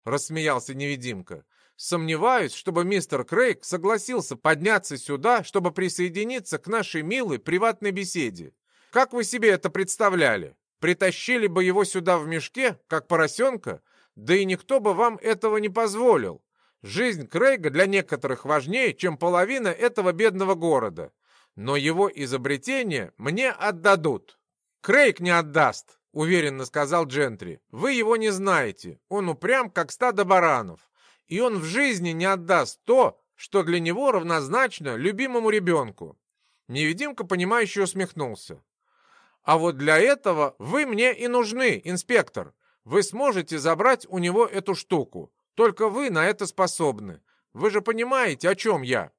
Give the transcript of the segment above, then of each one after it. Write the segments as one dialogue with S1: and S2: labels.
S1: — рассмеялся невидимка. «Сомневаюсь, чтобы мистер Крейг согласился подняться сюда, чтобы присоединиться к нашей милой приватной беседе. Как вы себе это представляли? Притащили бы его сюда в мешке, как поросенка? Да и никто бы вам этого не позволил. Жизнь Крейга для некоторых важнее, чем половина этого бедного города. Но его изобретение мне отдадут. Крейг не отдаст, уверенно сказал Джентри. Вы его не знаете. Он упрям, как стадо баранов. И он в жизни не отдаст то, что для него равнозначно любимому ребенку. Невидимка, понимающе усмехнулся. А вот для этого вы мне и нужны, инспектор. Вы сможете забрать у него эту штуку. Только вы на это способны. Вы же понимаете, о чем я.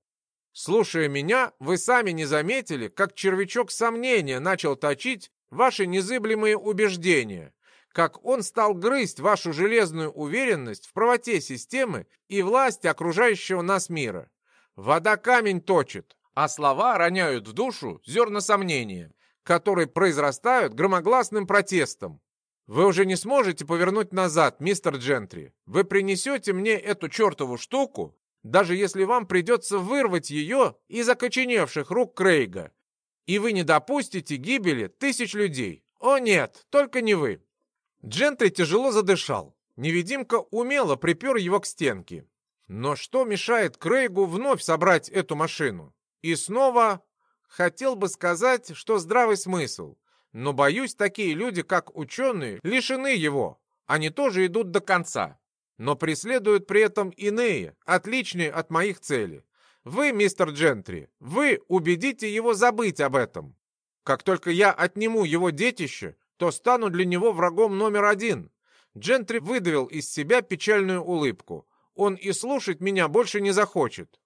S1: Слушая меня, вы сами не заметили, как червячок сомнения начал точить ваши незыблемые убеждения, как он стал грызть вашу железную уверенность в правоте системы и власти окружающего нас мира. Вода камень точит, а слова роняют в душу зерна сомнения которые произрастают громогласным протестом. Вы уже не сможете повернуть назад, мистер Джентри. Вы принесете мне эту чертову штуку, даже если вам придется вырвать ее из окоченевших рук Крейга. И вы не допустите гибели тысяч людей. О нет, только не вы. Джентри тяжело задышал. Невидимка умело припер его к стенке. Но что мешает Крейгу вновь собрать эту машину? И снова Хотел бы сказать, что здравый смысл, но, боюсь, такие люди, как ученые, лишены его. Они тоже идут до конца, но преследуют при этом иные, отличные от моих целей. Вы, мистер Джентри, вы убедите его забыть об этом. Как только я отниму его детище, то стану для него врагом номер один. Джентри выдавил из себя печальную улыбку. Он и слушать меня больше не захочет.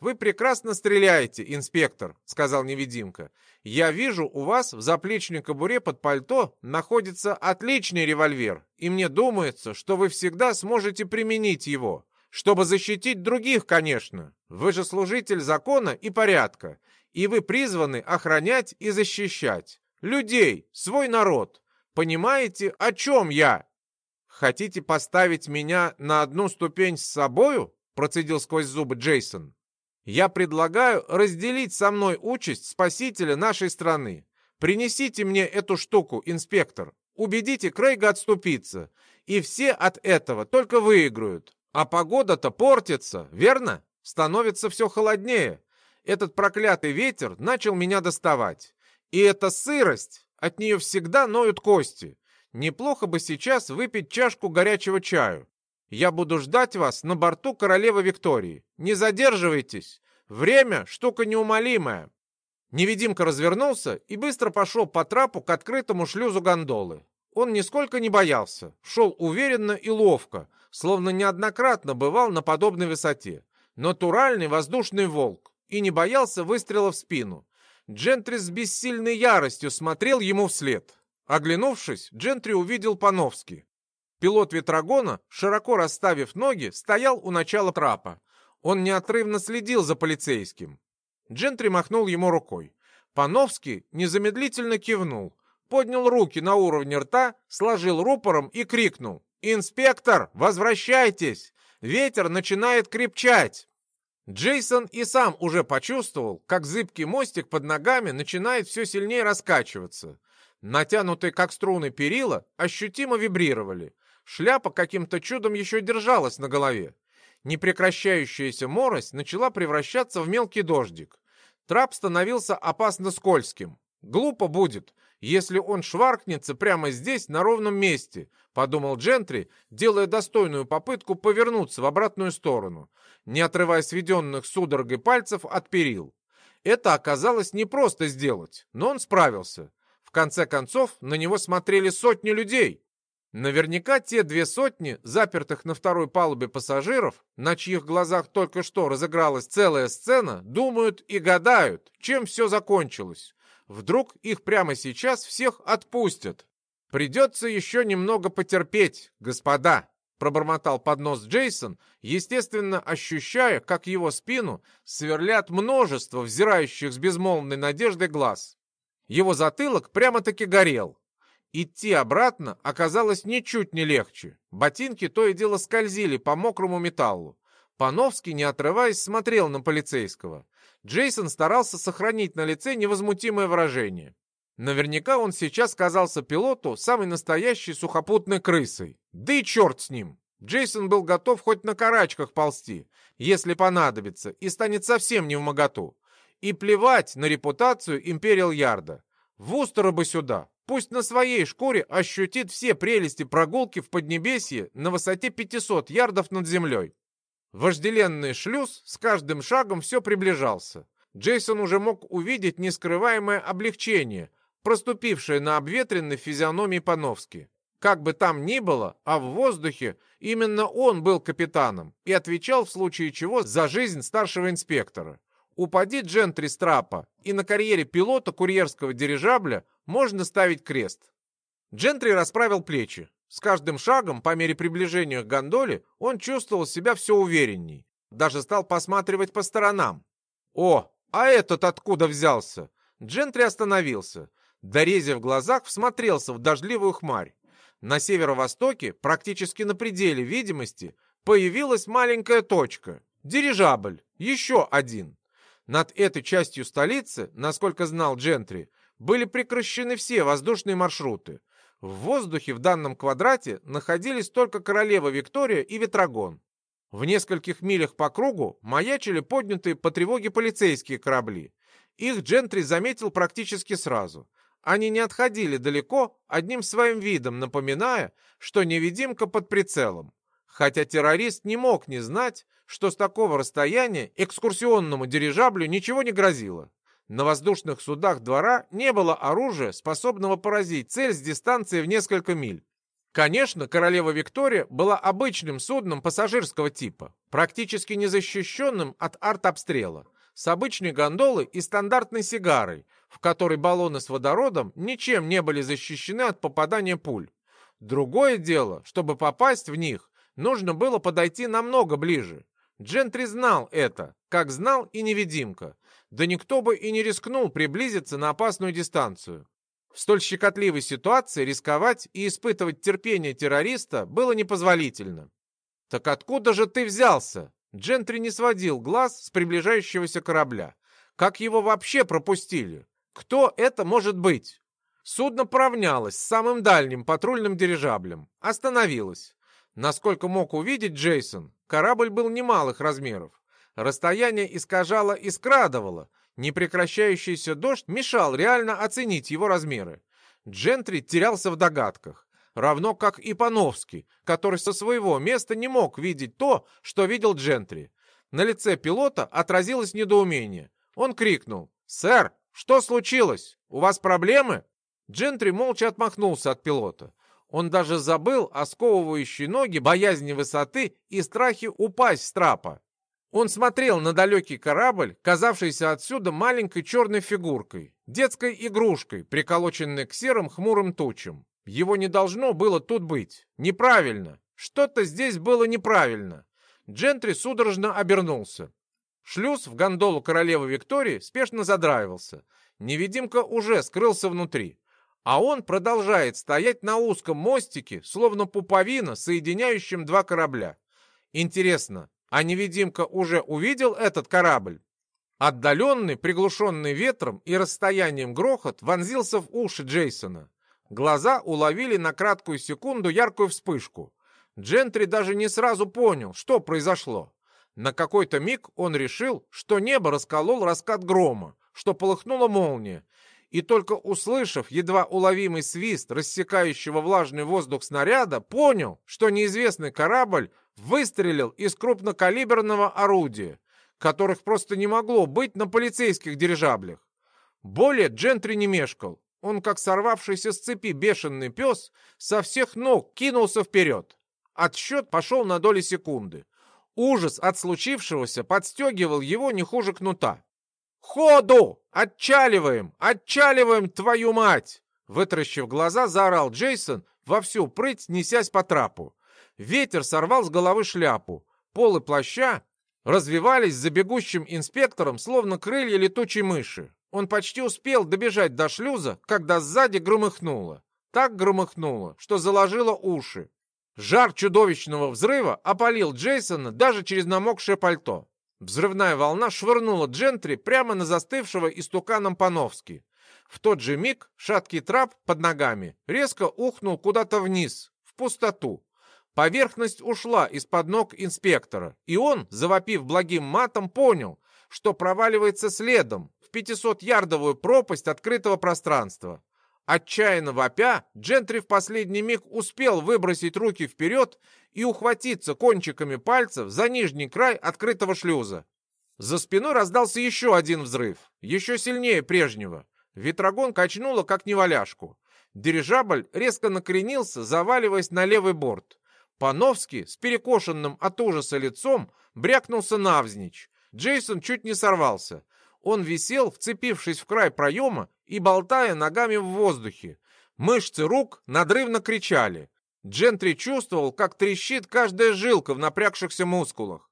S1: «Вы прекрасно стреляете, инспектор», — сказал невидимка. «Я вижу, у вас в заплечной кобуре под пальто находится отличный револьвер, и мне думается, что вы всегда сможете применить его, чтобы защитить других, конечно. Вы же служитель закона и порядка, и вы призваны охранять и защищать людей, свой народ. Понимаете, о чем я?» «Хотите поставить меня на одну ступень с собою?» процедил сквозь зубы Джейсон. Я предлагаю разделить со мной участь спасителя нашей страны. Принесите мне эту штуку, инспектор. Убедите Крейга отступиться. И все от этого только выиграют. А погода-то портится, верно? Становится все холоднее. Этот проклятый ветер начал меня доставать. И эта сырость, от нее всегда ноют кости. Неплохо бы сейчас выпить чашку горячего чаю. Я буду ждать вас на борту королевы Виктории. Не задерживайтесь. Время — штука неумолимая». Невидимка развернулся и быстро пошел по трапу к открытому шлюзу гондолы. Он нисколько не боялся, шел уверенно и ловко, словно неоднократно бывал на подобной высоте. Натуральный воздушный волк и не боялся выстрела в спину. Джентри с бессильной яростью смотрел ему вслед. Оглянувшись, Джентри увидел Пановский. Пилот ветрогона, широко расставив ноги, стоял у начала трапа. Он неотрывно следил за полицейским. Джентри махнул ему рукой. Пановский незамедлительно кивнул, поднял руки на уровне рта, сложил рупором и крикнул. «Инспектор, возвращайтесь! Ветер начинает крепчать!» Джейсон и сам уже почувствовал, как зыбкий мостик под ногами начинает все сильнее раскачиваться. Натянутые как струны перила ощутимо вибрировали. Шляпа каким-то чудом еще держалась на голове. Непрекращающаяся морось начала превращаться в мелкий дождик. Трап становился опасно скользким. Глупо будет, если он шваркнется прямо здесь, на ровном месте, подумал Джентри, делая достойную попытку повернуться в обратную сторону, не отрывая сведенных судорогой пальцев от перил. Это оказалось непросто сделать, но он справился. В конце концов, на него смотрели сотни людей, Наверняка те две сотни, запертых на второй палубе пассажиров, на чьих глазах только что разыгралась целая сцена, думают и гадают, чем все закончилось. Вдруг их прямо сейчас всех отпустят. Придется еще немного потерпеть, господа, пробормотал под нос Джейсон, естественно ощущая, как его спину сверлят множество взирающих с безмолвной надеждой глаз. Его затылок прямо-таки горел. Идти обратно оказалось ничуть не легче. Ботинки то и дело скользили по мокрому металлу. Пановский, не отрываясь, смотрел на полицейского. Джейсон старался сохранить на лице невозмутимое выражение. Наверняка он сейчас казался пилоту самой настоящей сухопутной крысой. Да и черт с ним! Джейсон был готов хоть на карачках ползти, если понадобится, и станет совсем не в моготу. И плевать на репутацию Империал Ярда. Вустера бы сюда, пусть на своей шкуре ощутит все прелести прогулки в Поднебесье на высоте 500 ярдов над землей. Вожделенный шлюз с каждым шагом все приближался. Джейсон уже мог увидеть нескрываемое облегчение, проступившее на обветренной физиономии Пановски. Как бы там ни было, а в воздухе именно он был капитаном и отвечал в случае чего за жизнь старшего инспектора. Упади джентри с трапа, и на карьере пилота курьерского дирижабля можно ставить крест. Джентри расправил плечи. С каждым шагом, по мере приближения к гондоле, он чувствовал себя все уверенней. Даже стал посматривать по сторонам. «О, а этот откуда взялся?» Джентри остановился. Дорезя в глазах, всмотрелся в дождливую хмарь. На северо-востоке, практически на пределе видимости, появилась маленькая точка. Дирижабль. Еще один. Над этой частью столицы, насколько знал Джентри, были прекращены все воздушные маршруты. В воздухе в данном квадрате находились только королева Виктория и Ветрогон. В нескольких милях по кругу маячили поднятые по тревоге полицейские корабли. Их Джентри заметил практически сразу. Они не отходили далеко, одним своим видом напоминая, что невидимка под прицелом. Хотя террорист не мог не знать, что с такого расстояния экскурсионному дирижаблю ничего не грозило. На воздушных судах двора не было оружия, способного поразить цель с дистанции в несколько миль. Конечно, королева Виктория была обычным судном пассажирского типа, практически незащищенным от артобстрела, с обычной гондолой и стандартной сигарой, в которой баллоны с водородом ничем не были защищены от попадания пуль. Другое дело, чтобы попасть в них, нужно было подойти намного ближе. Джентри знал это, как знал и невидимка, да никто бы и не рискнул приблизиться на опасную дистанцию. В столь щекотливой ситуации рисковать и испытывать терпение террориста было непозволительно. «Так откуда же ты взялся?» Джентри не сводил глаз с приближающегося корабля. «Как его вообще пропустили? Кто это может быть?» Судно поравнялось с самым дальним патрульным дирижаблем. Остановилось. Насколько мог увидеть Джейсон, корабль был немалых размеров. Расстояние искажало и скрадывало. Непрекращающийся дождь мешал реально оценить его размеры. Джентри терялся в догадках, равно как и Пановский, который со своего места не мог видеть то, что видел Джентри. На лице пилота отразилось недоумение. Он крикнул «Сэр, что случилось? У вас проблемы?» Джентри молча отмахнулся от пилота. Он даже забыл о сковывающей ноги боязни высоты и страхе упасть с трапа. Он смотрел на далекий корабль, казавшийся отсюда маленькой черной фигуркой, детской игрушкой, приколоченной к серым хмурым тучам. Его не должно было тут быть. Неправильно. Что-то здесь было неправильно. Джентри судорожно обернулся. Шлюз в гондолу королевы Виктории спешно задраивался. Невидимка уже скрылся внутри. А он продолжает стоять на узком мостике, словно пуповина, соединяющем два корабля. Интересно, а невидимка уже увидел этот корабль? Отдаленный, приглушенный ветром и расстоянием грохот вонзился в уши Джейсона. Глаза уловили на краткую секунду яркую вспышку. Джентри даже не сразу понял, что произошло. На какой-то миг он решил, что небо расколол раскат грома, что полыхнула молния, и только услышав едва уловимый свист рассекающего влажный воздух снаряда, понял, что неизвестный корабль выстрелил из крупнокалиберного орудия, которых просто не могло быть на полицейских дирижаблях. Более Джентри не мешкал. Он, как сорвавшийся с цепи бешеный пес, со всех ног кинулся вперед. Отсчет пошел на доли секунды. Ужас от случившегося подстегивал его не хуже кнута. «Ходу! Отчаливаем! Отчаливаем, твою мать!» Вытращив глаза, заорал Джейсон, во всю прыть несясь по трапу. Ветер сорвал с головы шляпу. Полы плаща развивались за бегущим инспектором, словно крылья летучей мыши. Он почти успел добежать до шлюза, когда сзади громыхнуло. Так громыхнуло, что заложило уши. Жар чудовищного взрыва опалил Джейсона даже через намокшее пальто. Взрывная волна швырнула Джентри прямо на застывшего истуканом Пановски. В тот же миг шаткий трап под ногами резко ухнул куда-то вниз, в пустоту. Поверхность ушла из-под ног инспектора, и он, завопив благим матом, понял, что проваливается следом в 500-ярдовую пропасть открытого пространства. Отчаянно вопя, Джентри в последний миг успел выбросить руки вперед и ухватиться кончиками пальцев за нижний край открытого шлюза. За спиной раздался еще один взрыв, еще сильнее прежнего. Ветрогон качнуло, как неваляшку. Дирижабль резко накренился, заваливаясь на левый борт. Пановский с перекошенным от ужаса лицом брякнулся навзничь. Джейсон чуть не сорвался. Он висел, вцепившись в край проема и болтая ногами в воздухе. Мышцы рук надрывно кричали. Джентри чувствовал, как трещит каждая жилка в напрягшихся мускулах.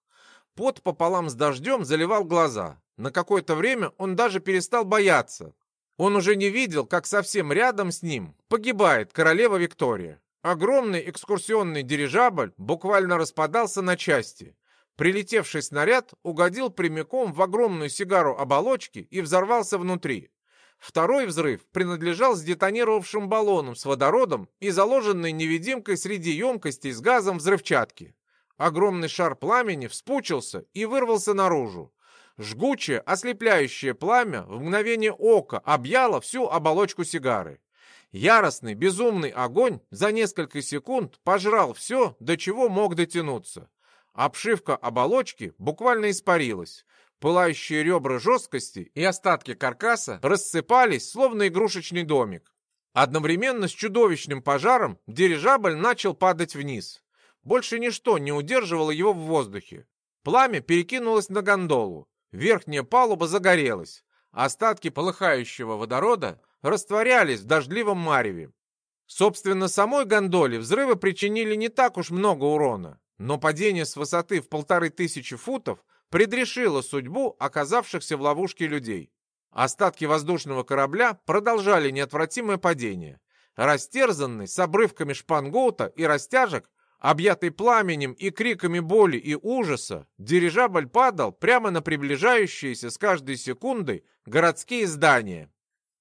S1: Пот пополам с дождем заливал глаза. На какое-то время он даже перестал бояться. Он уже не видел, как совсем рядом с ним погибает королева Виктория. Огромный экскурсионный дирижабль буквально распадался на части. Прилетевший снаряд угодил прямиком в огромную сигару оболочки и взорвался внутри. Второй взрыв принадлежал сдетонировавшим баллонам с водородом и заложенной невидимкой среди емкостей с газом взрывчатки. Огромный шар пламени вспучился и вырвался наружу. Жгучее, ослепляющее пламя в мгновение ока объяло всю оболочку сигары. Яростный, безумный огонь за несколько секунд пожрал все, до чего мог дотянуться. Обшивка оболочки буквально испарилась. Пылающие ребра жесткости и остатки каркаса рассыпались, словно игрушечный домик. Одновременно с чудовищным пожаром дирижабль начал падать вниз. Больше ничто не удерживало его в воздухе. Пламя перекинулось на гондолу. Верхняя палуба загорелась. Остатки полыхающего водорода растворялись в дождливом мареве. Собственно, самой гондоле взрывы причинили не так уж много урона, но падение с высоты в полторы тысячи футов предрешило судьбу оказавшихся в ловушке людей. Остатки воздушного корабля продолжали неотвратимое падение. Растерзанный с обрывками шпангоута и растяжек, Объятый пламенем и криками боли и ужаса, дирижабль падал прямо на приближающиеся с каждой секундой городские здания.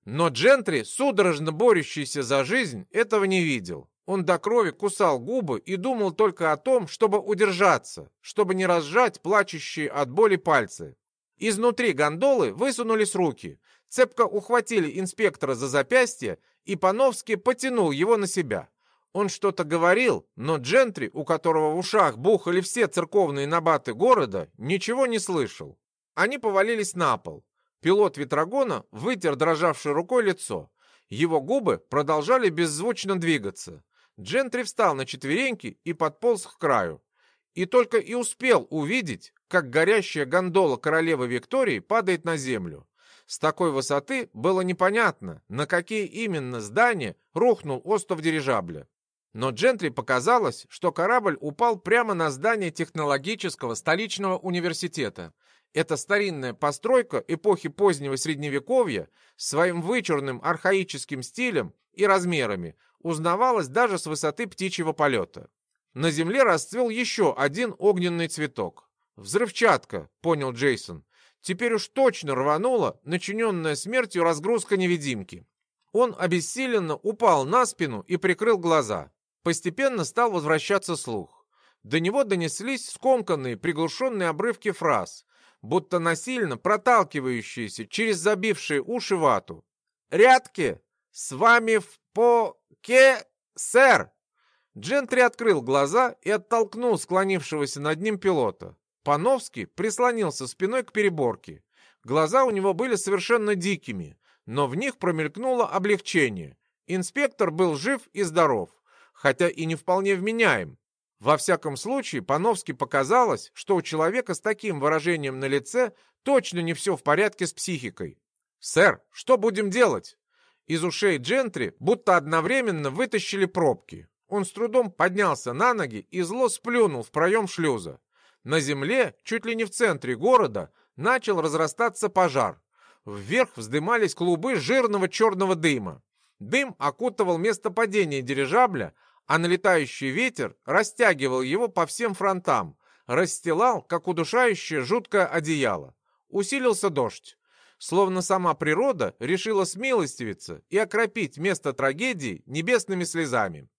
S1: Но Джентри, судорожно борющийся за жизнь, этого не видел. Он до крови кусал губы и думал только о том, чтобы удержаться, чтобы не разжать плачущие от боли пальцы. Изнутри гондолы высунулись руки, цепко ухватили инспектора за запястье, и Пановский потянул его на себя. Он что-то говорил, но Джентри, у которого в ушах бухали все церковные набаты города, ничего не слышал. Они повалились на пол. Пилот Ветрогона вытер дрожавшей рукой лицо. Его губы продолжали беззвучно двигаться. Джентри встал на четвереньки и подполз к краю. И только и успел увидеть, как горящая гондола королевы Виктории падает на землю. С такой высоты было непонятно, на какие именно здания рухнул остров дирижабля. Но Джентри показалось, что корабль упал прямо на здание технологического столичного университета. Эта старинная постройка эпохи позднего Средневековья своим вычурным архаическим стилем и размерами узнавалась даже с высоты птичьего полета. На земле расцвел еще один огненный цветок. «Взрывчатка», — понял Джейсон. Теперь уж точно рванула начиненная смертью разгрузка невидимки. Он обессиленно упал на спину и прикрыл глаза. Постепенно стал возвращаться слух. До него донеслись скомканные, приглушенные обрывки фраз, будто насильно проталкивающиеся через забившие уши вату. «Рядки! С вами в поке, сэр!» Джентри открыл глаза и оттолкнул склонившегося над ним пилота. Пановский прислонился спиной к переборке. Глаза у него были совершенно дикими, но в них промелькнуло облегчение. Инспектор был жив и здоров хотя и не вполне вменяем. Во всяком случае, Пановски показалось, что у человека с таким выражением на лице точно не все в порядке с психикой. «Сэр, что будем делать?» Из ушей Джентри будто одновременно вытащили пробки. Он с трудом поднялся на ноги и зло сплюнул в проем шлюза. На земле, чуть ли не в центре города, начал разрастаться пожар. Вверх вздымались клубы жирного черного дыма. Дым окутывал место падения дирижабля, а налетающий ветер растягивал его по всем фронтам, расстилал, как удушающее жуткое одеяло. Усилился дождь. Словно сама природа решила смилостивиться и окропить место трагедии небесными слезами.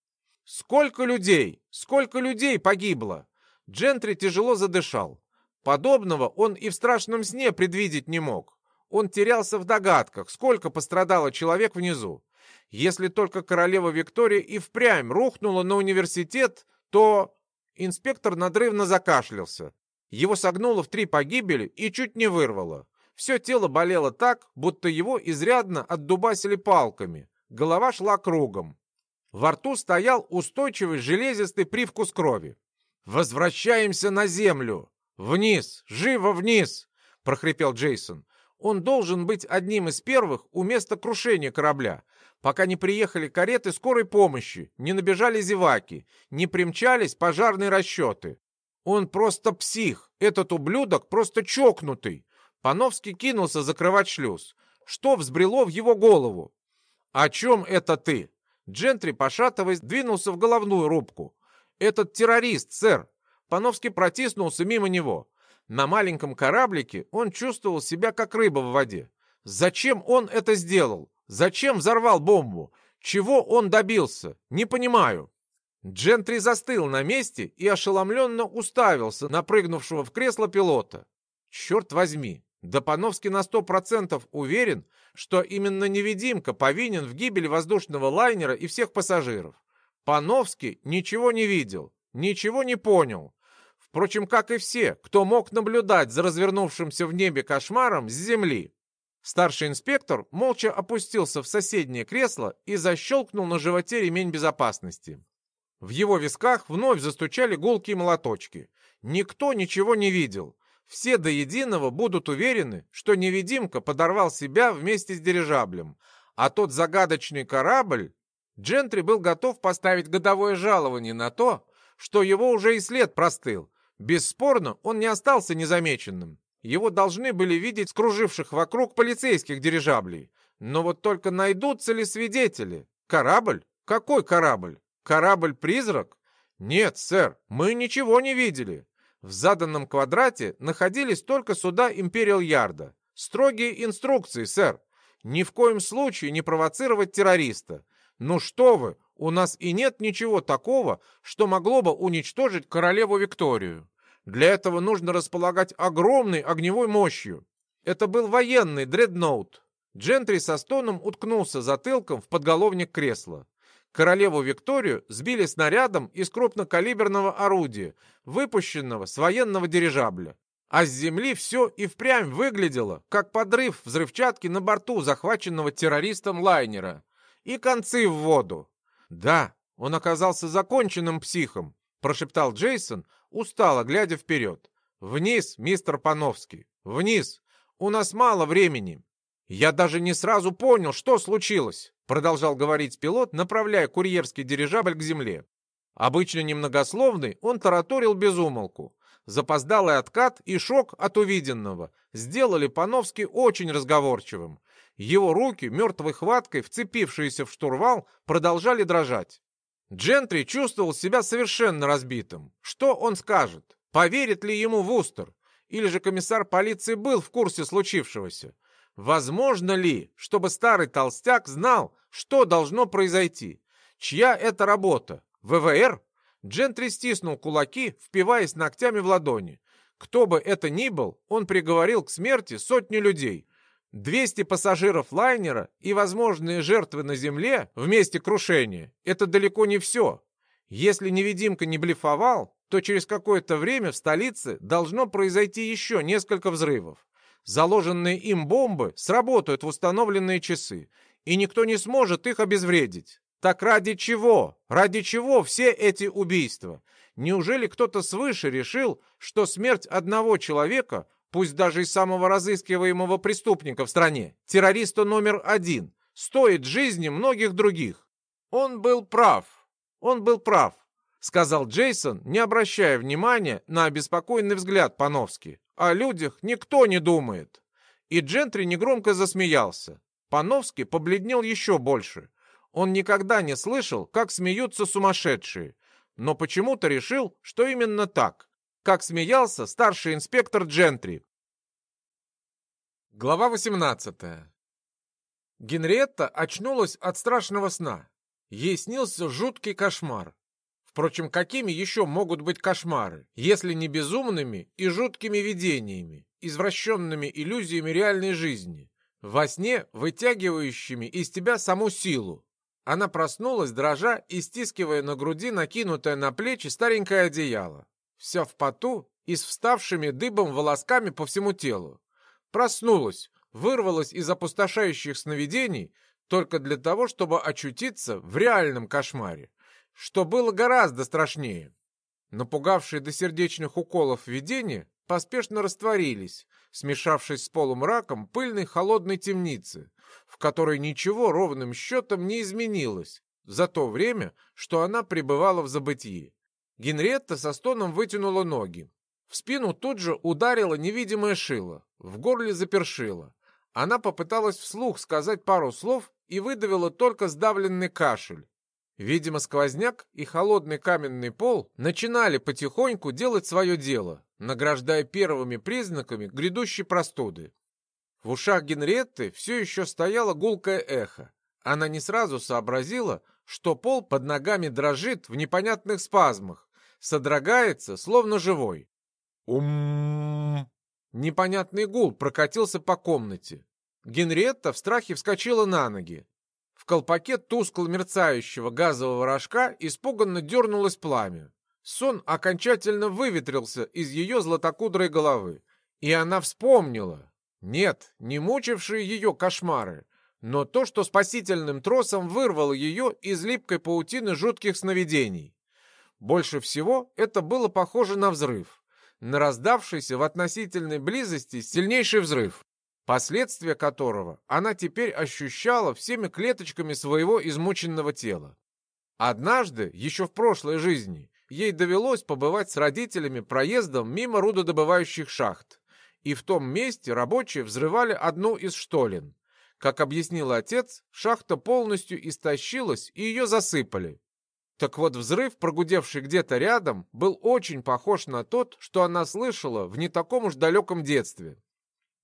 S1: Сколько людей, сколько людей погибло! Джентри тяжело задышал. Подобного он и в страшном сне предвидеть не мог. Он терялся в догадках, сколько пострадало человек внизу. Если только королева Виктория и впрямь рухнула на университет, то... Инспектор надрывно закашлялся. Его согнуло в три погибели и чуть не вырвало. Все тело болело так, будто его изрядно отдубасили палками. Голова шла кругом. Во рту стоял устойчивый железистый привкус крови. «Возвращаемся на землю! Вниз! Живо вниз!» — прохрипел Джейсон. Он должен быть одним из первых у места крушения корабля, пока не приехали кареты скорой помощи, не набежали зеваки, не примчались пожарные расчеты. Он просто псих, этот ублюдок просто чокнутый. Пановский кинулся закрывать шлюз. Что взбрело в его голову? «О чем это ты?» Джентри, пошатываясь, двинулся в головную рубку. «Этот террорист, сэр!» Пановский протиснулся мимо него. На маленьком кораблике он чувствовал себя как рыба в воде. Зачем он это сделал? Зачем взорвал бомбу? Чего он добился? Не понимаю. Джентри застыл на месте и ошеломленно уставился на прыгнувшего в кресло пилота. Черт возьми, да Пановский на сто процентов уверен, что именно невидимка повинен в гибели воздушного лайнера и всех пассажиров. Пановский ничего не видел, ничего не понял. Впрочем, как и все, кто мог наблюдать за развернувшимся в небе кошмаром с земли. Старший инспектор молча опустился в соседнее кресло и защелкнул на животе ремень безопасности. В его висках вновь застучали гулкие молоточки. Никто ничего не видел. Все до единого будут уверены, что невидимка подорвал себя вместе с дирижаблем, а тот загадочный корабль... Джентри был готов поставить годовое жалование на то, что его уже и след простыл. Бесспорно, он не остался незамеченным. Его должны были видеть скруживших вокруг полицейских дирижаблей. Но вот только найдутся ли свидетели? Корабль? Какой корабль? Корабль-призрак? Нет, сэр, мы ничего не видели. В заданном квадрате находились только суда Империал Ярда. Строгие инструкции, сэр. Ни в коем случае не провоцировать террориста. Ну что вы, у нас и нет ничего такого, что могло бы уничтожить королеву Викторию. Для этого нужно располагать огромной огневой мощью. Это был военный дредноут. Джентри со стоном уткнулся затылком в подголовник кресла. Королеву Викторию сбили снарядом из крупнокалиберного орудия, выпущенного с военного дирижабля. А с земли все и впрямь выглядело, как подрыв взрывчатки на борту захваченного террористом лайнера. И концы в воду. Да, он оказался законченным психом, прошептал Джейсон, устало глядя вперед. «Вниз, мистер Пановский, вниз! У нас мало времени!» «Я даже не сразу понял, что случилось», продолжал говорить пилот, направляя курьерский дирижабль к земле. Обычно немногословный, он тараторил без умолку. Запоздалый откат и шок от увиденного сделали Пановский очень разговорчивым. Его руки, мертвой хваткой, вцепившиеся в штурвал, продолжали дрожать. Джентри чувствовал себя совершенно разбитым. Что он скажет? Поверит ли ему Вустер? Или же комиссар полиции был в курсе случившегося? Возможно ли, чтобы старый толстяк знал, что должно произойти? Чья это работа? ВВР? Джентри стиснул кулаки, впиваясь ногтями в ладони. Кто бы это ни был, он приговорил к смерти сотни людей. 200 пассажиров лайнера и возможные жертвы на земле в месте крушения – это далеко не все. Если невидимка не блефовал, то через какое-то время в столице должно произойти еще несколько взрывов. Заложенные им бомбы сработают в установленные часы, и никто не сможет их обезвредить. Так ради чего? Ради чего все эти убийства? Неужели кто-то свыше решил, что смерть одного человека пусть даже и самого разыскиваемого преступника в стране, террориста номер один, стоит жизни многих других. Он был прав. Он был прав, сказал Джейсон, не обращая внимания на обеспокоенный взгляд Пановски. О людях никто не думает. И Джентри негромко засмеялся. Пановский побледнел еще больше. Он никогда не слышал, как смеются сумасшедшие, но почему-то решил, что именно так, как смеялся старший инспектор Джентри. Глава 18 Генриетта очнулась от страшного сна. Ей снился жуткий кошмар. Впрочем, какими еще могут быть кошмары, если не безумными и жуткими видениями, извращенными иллюзиями реальной жизни, во сне вытягивающими из тебя саму силу? Она проснулась, дрожа и стискивая на груди накинутое на плечи старенькое одеяло. Вся в поту и с вставшими дыбом волосками по всему телу. Проснулась, вырвалась из опустошающих сновидений только для того, чтобы очутиться в реальном кошмаре, что было гораздо страшнее. Напугавшие до сердечных уколов видения поспешно растворились, смешавшись с полумраком пыльной холодной темницы, в которой ничего ровным счетом не изменилось за то время, что она пребывала в забытии. Генретта со стоном вытянула ноги. В спину тут же ударила невидимое шило, в горле запершило. Она попыталась вслух сказать пару слов и выдавила только сдавленный кашель. Видимо, сквозняк и холодный каменный пол начинали потихоньку делать свое дело, награждая первыми признаками грядущей простуды. В ушах Генриетты все еще стояло гулкое эхо. Она не сразу сообразила, что пол под ногами дрожит в непонятных спазмах, содрогается, словно живой. ум Непонятный гул прокатился по комнате. Генриетта в страхе вскочила на ноги. В колпаке тускло мерцающего газового рожка испуганно дернулось пламя. Сон окончательно выветрился из ее златокудрой головы. И она вспомнила. Нет, не мучившие ее кошмары, но то, что спасительным тросом вырвало ее из липкой паутины жутких сновидений. Больше всего это было похоже на взрыв на раздавшийся в относительной близости сильнейший взрыв, последствия которого она теперь ощущала всеми клеточками своего измученного тела. Однажды, еще в прошлой жизни, ей довелось побывать с родителями проездом мимо рудодобывающих шахт, и в том месте рабочие взрывали одну из штолен. Как объяснил отец, шахта полностью истощилась, и ее засыпали. Так вот, взрыв, прогудевший где-то рядом, был очень похож на тот, что она слышала в не таком уж далеком детстве.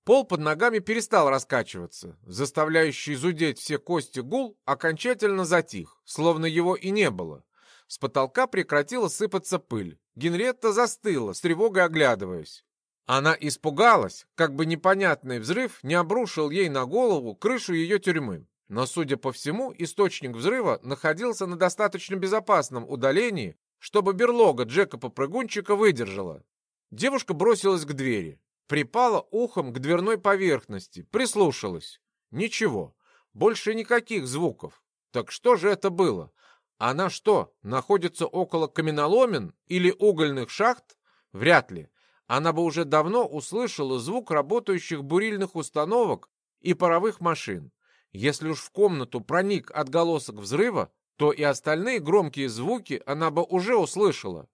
S1: Пол под ногами перестал раскачиваться, заставляющий зудеть все кости гул окончательно затих, словно его и не было. С потолка прекратила сыпаться пыль. Генретта застыла, с тревогой оглядываясь. Она испугалась, как бы непонятный взрыв не обрушил ей на голову крышу ее тюрьмы. Но, судя по всему, источник взрыва находился на достаточно безопасном удалении, чтобы берлога Джека-попрыгунчика выдержала. Девушка бросилась к двери, припала ухом к дверной поверхности, прислушалась. Ничего, больше никаких звуков. Так что же это было? Она что, находится около каменоломен или угольных шахт? Вряд ли. Она бы уже давно услышала звук работающих бурильных установок и паровых машин. Если уж в комнату проник отголосок взрыва, то и остальные громкие звуки она бы уже услышала.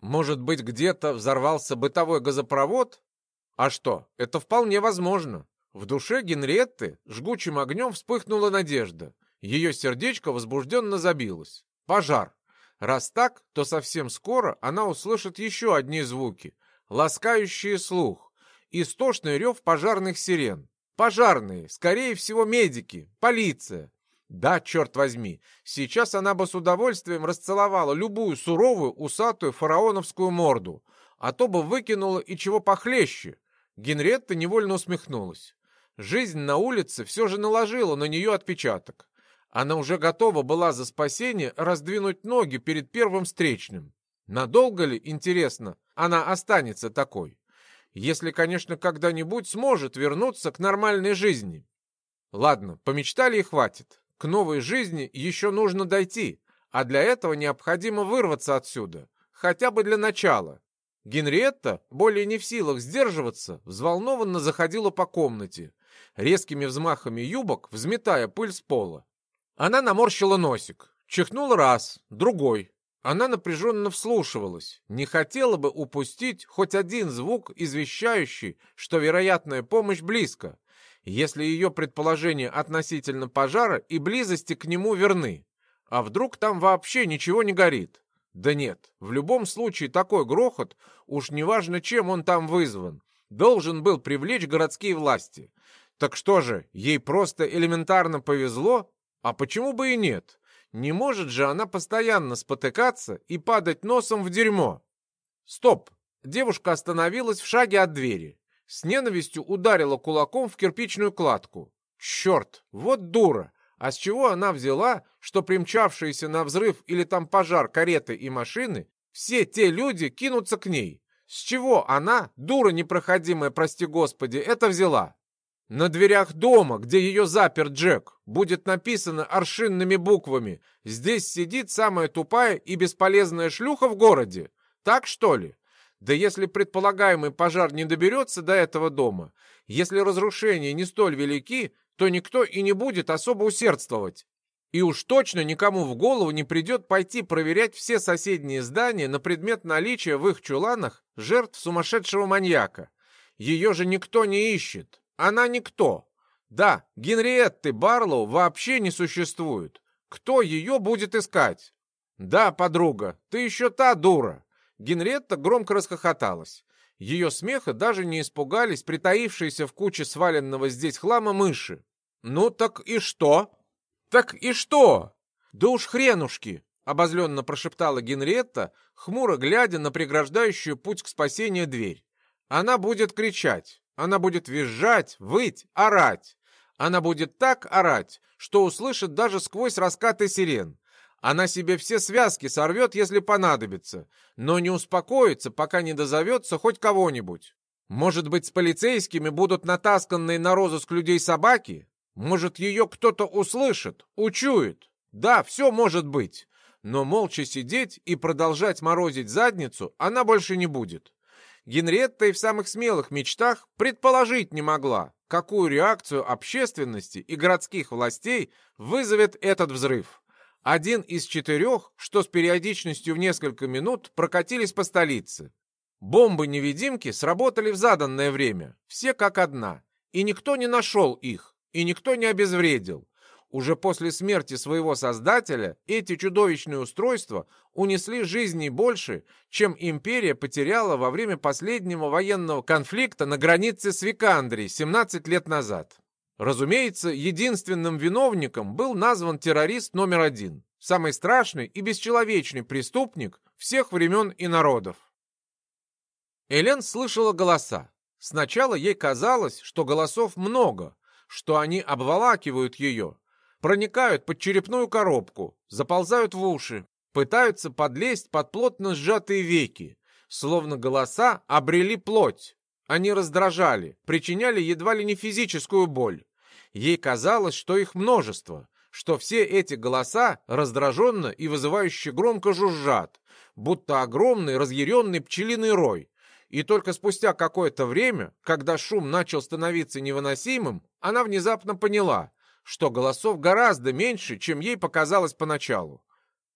S1: Может быть, где-то взорвался бытовой газопровод? А что, это вполне возможно. В душе Генриетты жгучим огнем вспыхнула надежда. Ее сердечко возбужденно забилось. Пожар. Раз так, то совсем скоро она услышит еще одни звуки, ласкающие слух. Истошный рев пожарных сирен. Пожарные, скорее всего, медики, полиция. Да, черт возьми, сейчас она бы с удовольствием расцеловала любую суровую, усатую фараоновскую морду, а то бы выкинула и чего похлеще. Генретта невольно усмехнулась. Жизнь на улице все же наложила на нее отпечаток. Она уже готова была за спасение раздвинуть ноги перед первым встречным. Надолго ли, интересно, она останется такой? Если, конечно, когда-нибудь сможет вернуться к нормальной жизни. Ладно, помечтали и хватит. К новой жизни еще нужно дойти, а для этого необходимо вырваться отсюда, хотя бы для начала. Генриетта, более не в силах сдерживаться, взволнованно заходила по комнате, резкими взмахами юбок взметая пыль с пола. Она наморщила носик, чихнула раз, другой, она напряженно вслушивалась, не хотела бы упустить хоть один звук, извещающий, что вероятная помощь близко. если ее предположения относительно пожара и близости к нему верны. А вдруг там вообще ничего не горит? Да нет, в любом случае такой грохот, уж неважно чем он там вызван, должен был привлечь городские власти. Так что же, ей просто элементарно повезло? А почему бы и нет? Не может же она постоянно спотыкаться и падать носом в дерьмо. Стоп! Девушка остановилась в шаге от двери. С ненавистью ударила кулаком в кирпичную кладку. Черт, вот дура! А с чего она взяла, что примчавшиеся на взрыв или там пожар кареты и машины, все те люди кинутся к ней? С чего она, дура непроходимая, прости господи, это взяла? На дверях дома, где ее запер Джек, будет написано аршинными буквами «Здесь сидит самая тупая и бесполезная шлюха в городе». Так что ли? Да если предполагаемый пожар не доберется до этого дома, если разрушения не столь велики, то никто и не будет особо усердствовать. И уж точно никому в голову не придет пойти проверять все соседние здания на предмет наличия в их чуланах жертв сумасшедшего маньяка. Ее же никто не ищет. Она никто. Да, Генриетты Барлоу вообще не существует. Кто ее будет искать? Да, подруга, ты еще та дура. Генриетта громко расхохоталась. Ее смеха даже не испугались притаившиеся в куче сваленного здесь хлама мыши. «Ну так и что?» «Так и что?» «Да уж хренушки!» — обозленно прошептала Генриетта, хмуро глядя на преграждающую путь к спасению дверь. «Она будет кричать. Она будет визжать, выть, орать. Она будет так орать, что услышит даже сквозь раскаты сирен. Она себе все связки сорвет, если понадобится, но не успокоится, пока не дозовется хоть кого-нибудь. Может быть, с полицейскими будут натасканные на розыск людей собаки? Может, ее кто-то услышит, учует? Да, все может быть. Но молча сидеть и продолжать морозить задницу она больше не будет. Генриетта и в самых смелых мечтах предположить не могла, какую реакцию общественности и городских властей вызовет этот взрыв. Один из четырех, что с периодичностью в несколько минут прокатились по столице. Бомбы-невидимки сработали в заданное время, все как одна, и никто не нашел их, и никто не обезвредил. Уже после смерти своего создателя эти чудовищные устройства унесли жизни больше, чем империя потеряла во время последнего военного конфликта на границе с Викандрией 17 лет назад. Разумеется, единственным виновником был назван террорист номер один, самый страшный и бесчеловечный преступник всех времен и народов. Элен слышала голоса. Сначала ей казалось, что голосов много, что они обволакивают ее, проникают под черепную коробку, заползают в уши, пытаются подлезть под плотно сжатые веки, словно голоса обрели плоть. Они раздражали, причиняли едва ли не физическую боль. Ей казалось, что их множество, что все эти голоса раздраженно и вызывающе громко жужжат, будто огромный разъяренный пчелиный рой. И только спустя какое-то время, когда шум начал становиться невыносимым, она внезапно поняла, что голосов гораздо меньше, чем ей показалось поначалу.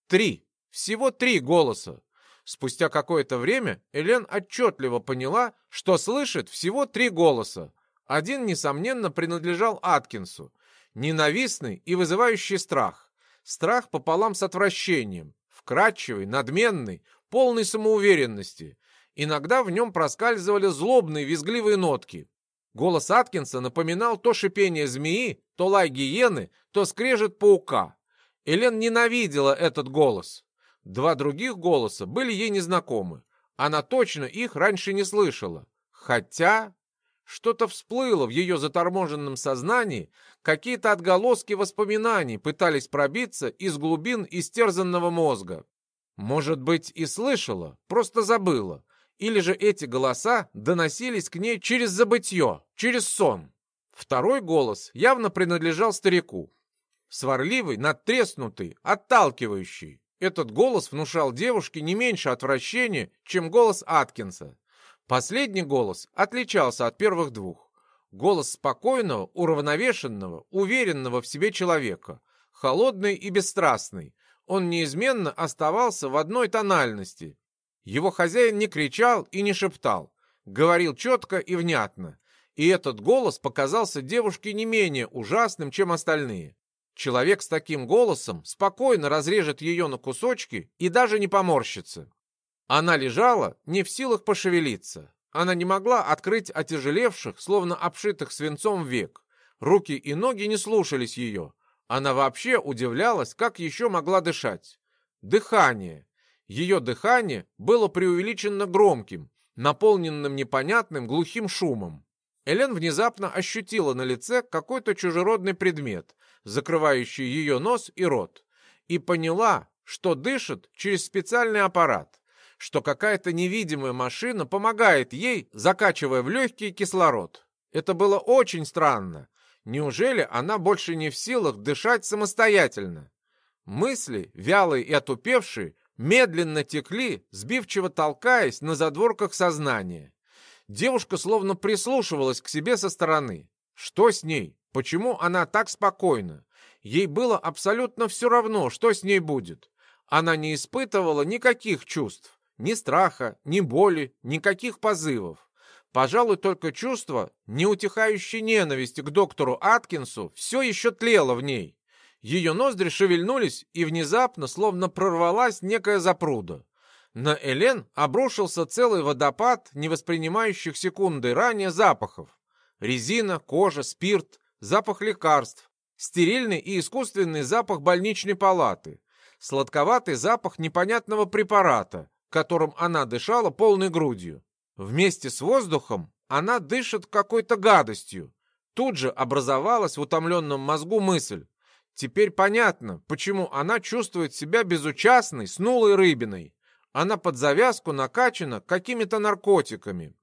S1: Три. Всего три голоса. Спустя какое-то время Элен отчетливо поняла, что слышит всего три голоса. Один, несомненно, принадлежал Аткинсу. Ненавистный и вызывающий страх. Страх пополам с отвращением. Вкрадчивый, надменный, полный самоуверенности. Иногда в нем проскальзывали злобные, визгливые нотки. Голос Аткинса напоминал то шипение змеи, то лай гиены, то скрежет паука. Элен ненавидела этот голос. Два других голоса были ей незнакомы. Она точно их раньше не слышала. Хотя что-то всплыло в ее заторможенном сознании, какие-то отголоски воспоминаний пытались пробиться из глубин истерзанного мозга. Может быть, и слышала, просто забыла. Или же эти голоса доносились к ней через забытье, через сон. Второй голос явно принадлежал старику. Сварливый, надтреснутый, отталкивающий. Этот голос внушал девушке не меньше отвращения, чем голос Аткинса. Последний голос отличался от первых двух. Голос спокойного, уравновешенного, уверенного в себе человека. Холодный и бесстрастный. Он неизменно оставался в одной тональности, его хозяин не кричал и не шептал, говорил четко и внятно. И этот голос показался девушке не менее ужасным, чем остальные. Человек с таким голосом спокойно разрежет ее на кусочки и даже не поморщится. Она лежала, не в силах пошевелиться. Она не могла открыть отяжелевших, словно обшитых свинцом век. Руки и ноги не слушались ее. Она вообще удивлялась, как еще могла дышать. Дыхание. Ее дыхание было преувеличенно громким, наполненным непонятным глухим шумом. Элен внезапно ощутила на лице какой-то чужеродный предмет, закрывающий ее нос и рот, и поняла, что дышит через специальный аппарат, что какая-то невидимая машина помогает ей, закачивая в легкий кислород. Это было очень странно. Неужели она больше не в силах дышать самостоятельно? Мысли, вялые и отупевшие, медленно текли, сбивчиво толкаясь на задворках сознания. Девушка словно прислушивалась к себе со стороны. Что с ней? Почему она так спокойна? Ей было абсолютно все равно, что с ней будет. Она не испытывала никаких чувств, ни страха, ни боли, никаких позывов. Пожалуй, только чувство неутихающей ненависти к доктору Аткинсу все еще тлело в ней. Ее ноздри шевельнулись, и внезапно словно прорвалась некая запруда. На Элен обрушился целый водопад невоспринимающих секунды ранее запахов. Резина, кожа, спирт, запах лекарств, стерильный и искусственный запах больничной палаты, сладковатый запах непонятного препарата, которым она дышала полной грудью. Вместе с воздухом она дышит какой-то гадостью. Тут же образовалась в утомленном мозгу мысль. Теперь понятно, почему она чувствует себя безучастной, снулой рыбиной. Она под завязку накачана какими-то наркотиками.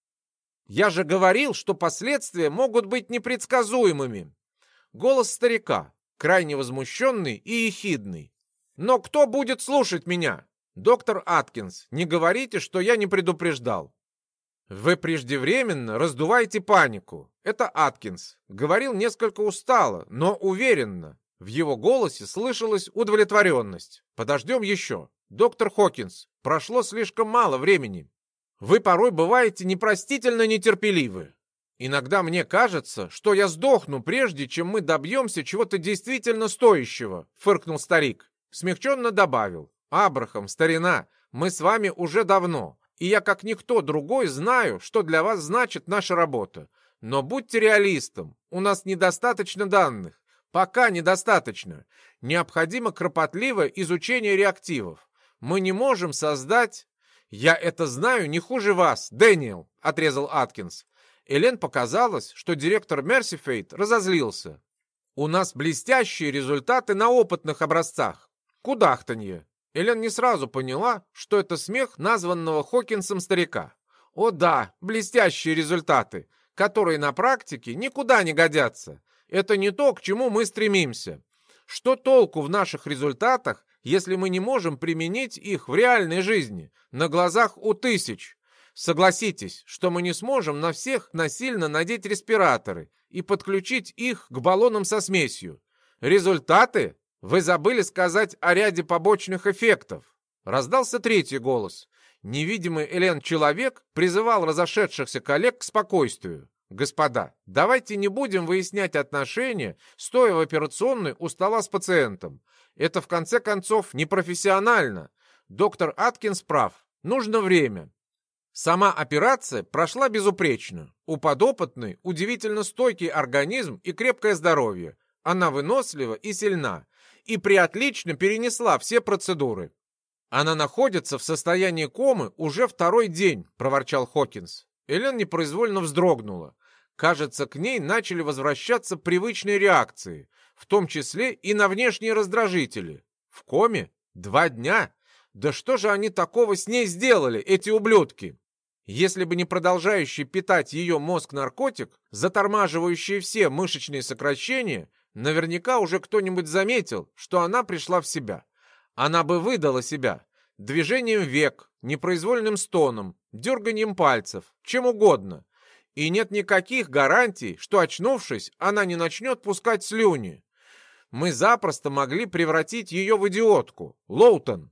S1: Я же говорил, что последствия могут быть непредсказуемыми. Голос старика, крайне возмущенный и ехидный. Но кто будет слушать меня? Доктор Аткинс, не говорите, что я не предупреждал. Вы преждевременно раздуваете панику. Это Аткинс. Говорил несколько устало, но уверенно. В его голосе слышалась удовлетворенность. «Подождем еще. Доктор Хокинс, прошло слишком мало времени. Вы порой бываете непростительно нетерпеливы. Иногда мне кажется, что я сдохну, прежде чем мы добьемся чего-то действительно стоящего», — фыркнул старик. Смягченно добавил. «Абрахам, старина, мы с вами уже давно, и я как никто другой знаю, что для вас значит наша работа. Но будьте реалистом, у нас недостаточно данных. Пока недостаточно. Необходимо кропотливое изучение реактивов. Мы не можем создать... Я это знаю не хуже вас, Дэниел, отрезал Аткинс. Элен показалось, что директор Мерсифейт разозлился. У нас блестящие результаты на опытных образцах. Кудахтанье. Элен не сразу поняла, что это смех названного Хокинсом старика. О да, блестящие результаты, которые на практике никуда не годятся. Это не то, к чему мы стремимся. Что толку в наших результатах, если мы не можем применить их в реальной жизни, на глазах у тысяч? Согласитесь, что мы не сможем на всех насильно надеть респираторы и подключить их к баллонам со смесью. Результаты? Вы забыли сказать о ряде побочных эффектов. Раздался третий голос. Невидимый Элен-человек призывал разошедшихся коллег к спокойствию. Господа, давайте не будем выяснять отношения, стоя в операционной у стола с пациентом. Это, в конце концов, непрофессионально. Доктор Аткинс прав. Нужно время. Сама операция прошла безупречно. У подопытной удивительно стойкий организм и крепкое здоровье. Она вынослива и сильна. И приотлично перенесла все процедуры. Она находится в состоянии комы уже второй день, проворчал Хокинс. Элен непроизвольно вздрогнула. Кажется, к ней начали возвращаться привычные реакции, в том числе и на внешние раздражители. В коме? Два дня? Да что же они такого с ней сделали, эти ублюдки? Если бы не продолжающий питать ее мозг наркотик, затормаживающий все мышечные сокращения, наверняка уже кто-нибудь заметил, что она пришла в себя. Она бы выдала себя движением век, непроизвольным стоном, дерганием пальцев, чем угодно, и нет никаких гарантий, что, очнувшись, она не начнет пускать слюни. Мы запросто могли превратить ее в идиотку. Лоутон.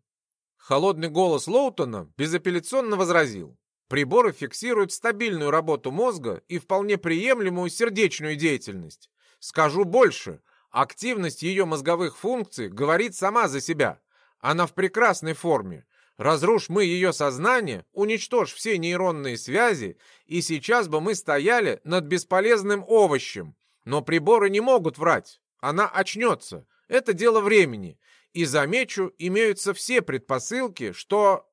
S1: Холодный голос Лоутона безапелляционно возразил. Приборы фиксируют стабильную работу мозга и вполне приемлемую сердечную деятельность. Скажу больше, активность ее мозговых функций говорит сама за себя. Она в прекрасной форме. Разрушь мы ее сознание, уничтожь все нейронные связи, и сейчас бы мы стояли над бесполезным овощем. Но приборы не могут врать. Она очнется. Это дело времени. И, замечу, имеются все предпосылки, что...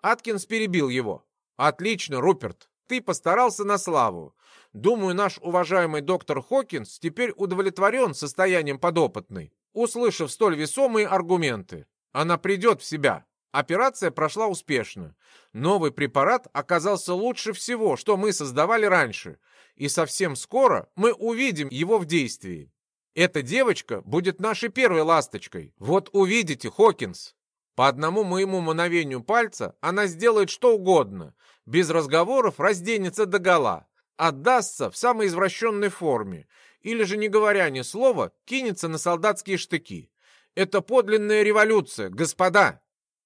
S1: Аткинс перебил его. «Отлично, Руперт. Ты постарался на славу. Думаю, наш уважаемый доктор Хокинс теперь удовлетворен состоянием подопытной, услышав столь весомые аргументы. Она придет в себя. Операция прошла успешно. Новый препарат оказался лучше всего, что мы создавали раньше, и совсем скоро мы увидим его в действии. Эта девочка будет нашей первой ласточкой. Вот увидите, Хокинс. По одному моему мановению пальца она сделает что угодно. Без разговоров разденется догола. Отдастся в самой извращенной форме. Или же, не говоря ни слова, кинется на солдатские штыки. Это подлинная революция, господа.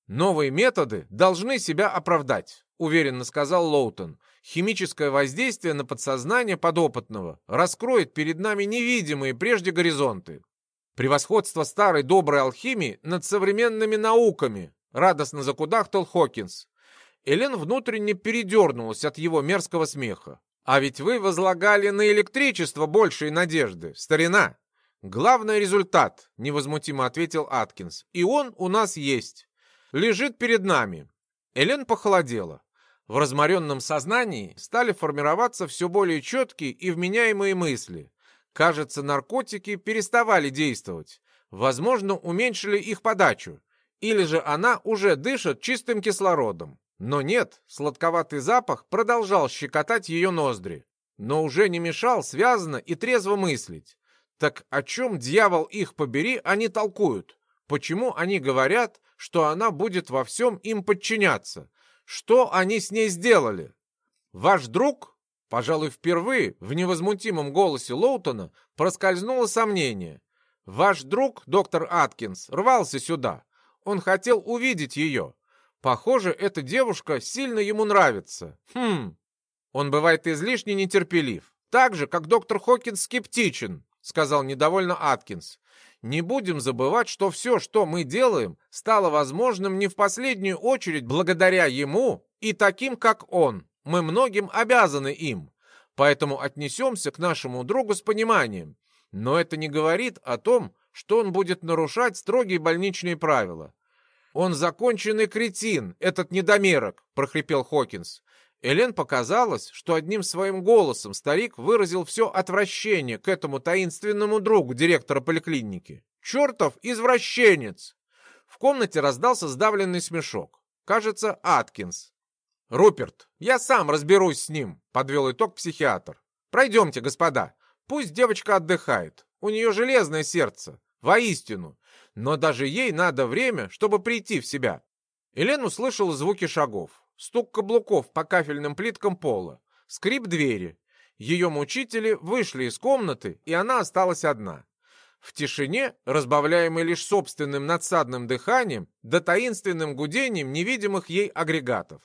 S1: Новые методы должны себя оправдать, уверенно сказал Лоутон. Химическое воздействие на подсознание подопытного раскроет перед нами невидимые прежде горизонты. Превосходство старой доброй алхимии над современными науками, радостно закудахтал Хокинс. Элен внутренне передернулась от его мерзкого смеха. «А ведь вы возлагали на электричество большие надежды, старина!» «Главный результат», — невозмутимо ответил Аткинс, — «и он у нас есть. Лежит перед нами». Элен похолодела. В разморенном сознании стали формироваться все более четкие и вменяемые мысли. Кажется, наркотики переставали действовать. Возможно, уменьшили их подачу. Или же она уже дышит чистым кислородом. Но нет, сладковатый запах продолжал щекотать ее ноздри. Но уже не мешал связанно и трезво мыслить. Так о чем, дьявол их побери, они толкуют? Почему они говорят, что она будет во всем им подчиняться? Что они с ней сделали? Ваш друг Пожалуй, впервые в невозмутимом голосе Лоутона проскользнуло сомнение. «Ваш друг, доктор Аткинс, рвался сюда. Он хотел увидеть ее. Похоже, эта девушка сильно ему нравится. Хм. Он бывает излишне нетерпелив. Так же, как доктор Хокинс скептичен», — сказал недовольно Аткинс. «Не будем забывать, что все, что мы делаем, стало возможным не в последнюю очередь благодаря ему и таким, как он». Мы многим обязаны им, поэтому отнесемся к нашему другу с пониманием. Но это не говорит о том, что он будет нарушать строгие больничные правила. «Он законченный кретин, этот недомерок», — прохрипел Хокинс. Элен показалось, что одним своим голосом старик выразил все отвращение к этому таинственному другу директора поликлиники. «Чертов извращенец!» В комнате раздался сдавленный смешок. Кажется, Аткинс. «Руперт, я сам разберусь с ним», — подвел итог психиатр. «Пройдемте, господа. Пусть девочка отдыхает. У нее железное сердце. Воистину. Но даже ей надо время, чтобы прийти в себя». Елен услышала звуки шагов. Стук каблуков по кафельным плиткам пола. Скрип двери. Ее мучители вышли из комнаты, и она осталась одна. В тишине, разбавляемой лишь собственным надсадным дыханием да таинственным гудением невидимых ей агрегатов.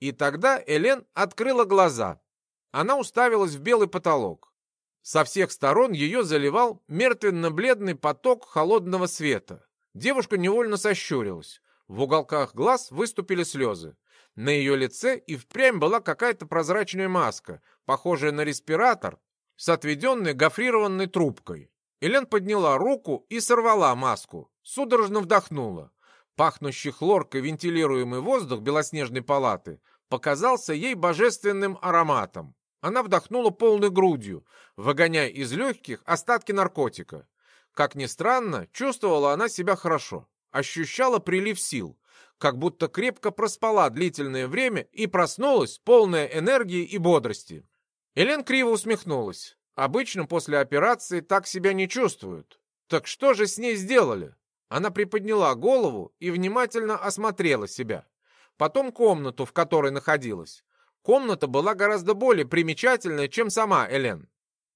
S1: И тогда Элен открыла глаза. Она уставилась в белый потолок. Со всех сторон ее заливал мертвенно-бледный поток холодного света. Девушка невольно сощурилась. В уголках глаз выступили слезы. На ее лице и впрямь была какая-то прозрачная маска, похожая на респиратор, с отведенной гофрированной трубкой. Элен подняла руку и сорвала маску, судорожно вдохнула. Пахнущий хлоркой вентилируемый воздух белоснежной палаты показался ей божественным ароматом. Она вдохнула полной грудью, выгоняя из легких остатки наркотика. Как ни странно, чувствовала она себя хорошо, ощущала прилив сил, как будто крепко проспала длительное время и проснулась, полная энергии и бодрости. Элен криво усмехнулась. Обычно после операции так себя не чувствуют. Так что же с ней сделали? Она приподняла голову и внимательно осмотрела себя потом комнату, в которой находилась. Комната была гораздо более примечательной, чем сама Элен.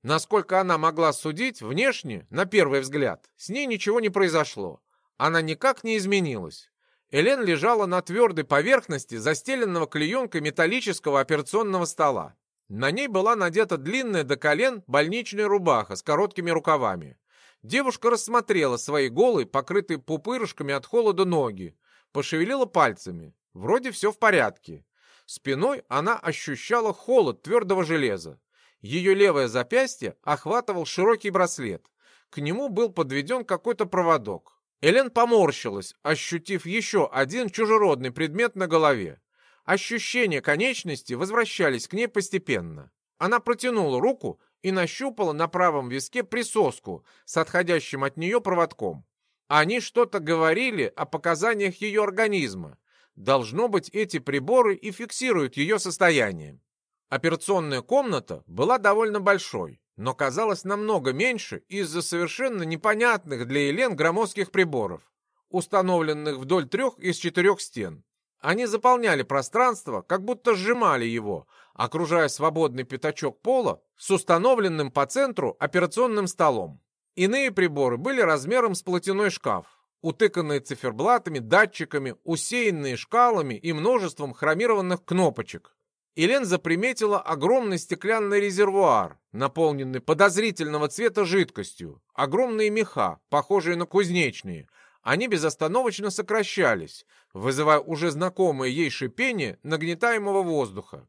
S1: Насколько она могла судить, внешне, на первый взгляд, с ней ничего не произошло. Она никак не изменилась. Элен лежала на твердой поверхности застеленного клеенкой металлического операционного стола. На ней была надета длинная до колен больничная рубаха с короткими рукавами. Девушка рассмотрела свои голые, покрытые пупырышками от холода ноги, пошевелила пальцами. Вроде все в порядке. Спиной она ощущала холод твердого железа. Ее левое запястье охватывал широкий браслет. К нему был подведен какой-то проводок. Элен поморщилась, ощутив еще один чужеродный предмет на голове. Ощущения конечности возвращались к ней постепенно. Она протянула руку и нащупала на правом виске присоску с отходящим от нее проводком. Они что-то говорили о показаниях ее организма. Должно быть, эти приборы и фиксируют ее состояние. Операционная комната была довольно большой, но казалась намного меньше из-за совершенно непонятных для Елен громоздких приборов, установленных вдоль трех из четырех стен. Они заполняли пространство, как будто сжимали его, окружая свободный пятачок пола с установленным по центру операционным столом. Иные приборы были размером с платяной шкаф, утыканные циферблатами, датчиками, усеянные шкалами и множеством хромированных кнопочек. Елен заприметила огромный стеклянный резервуар, наполненный подозрительного цвета жидкостью, огромные меха, похожие на кузнечные, они безостановочно сокращались, вызывая уже знакомое ей шипение нагнетаемого воздуха.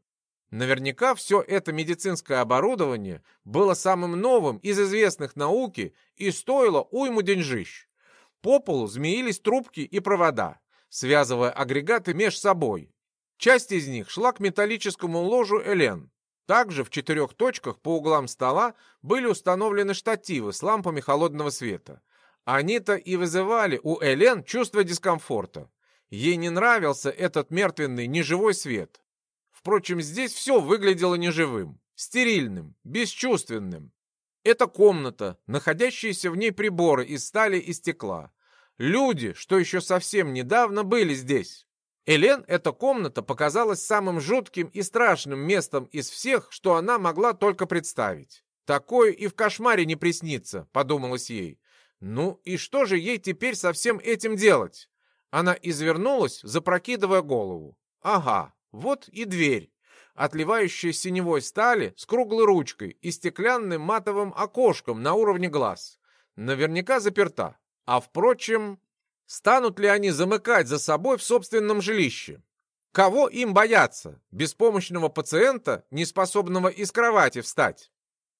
S1: Наверняка все это медицинское оборудование было самым новым из известных науки и стоило уйму деньжищ. По полу змеились трубки и провода, связывая агрегаты меж собой. Часть из них шла к металлическому ложу Элен. Также в четырех точках по углам стола были установлены штативы с лампами холодного света. Они-то и вызывали у Элен чувство дискомфорта. Ей не нравился этот мертвенный, неживой свет. Впрочем, здесь все выглядело неживым, стерильным, бесчувственным. Это комната, находящиеся в ней приборы из стали и стекла. Люди, что еще совсем недавно были здесь. Элен эта комната показалась самым жутким и страшным местом из всех, что она могла только представить. Такое и в кошмаре не приснится, подумалось ей. Ну и что же ей теперь со всем этим делать? Она извернулась, запрокидывая голову. Ага, вот и дверь, отливающая синевой стали с круглой ручкой и стеклянным матовым окошком на уровне глаз. Наверняка заперта. А впрочем, станут ли они замыкать за собой в собственном жилище? Кого им бояться? Беспомощного пациента, не способного из кровати встать?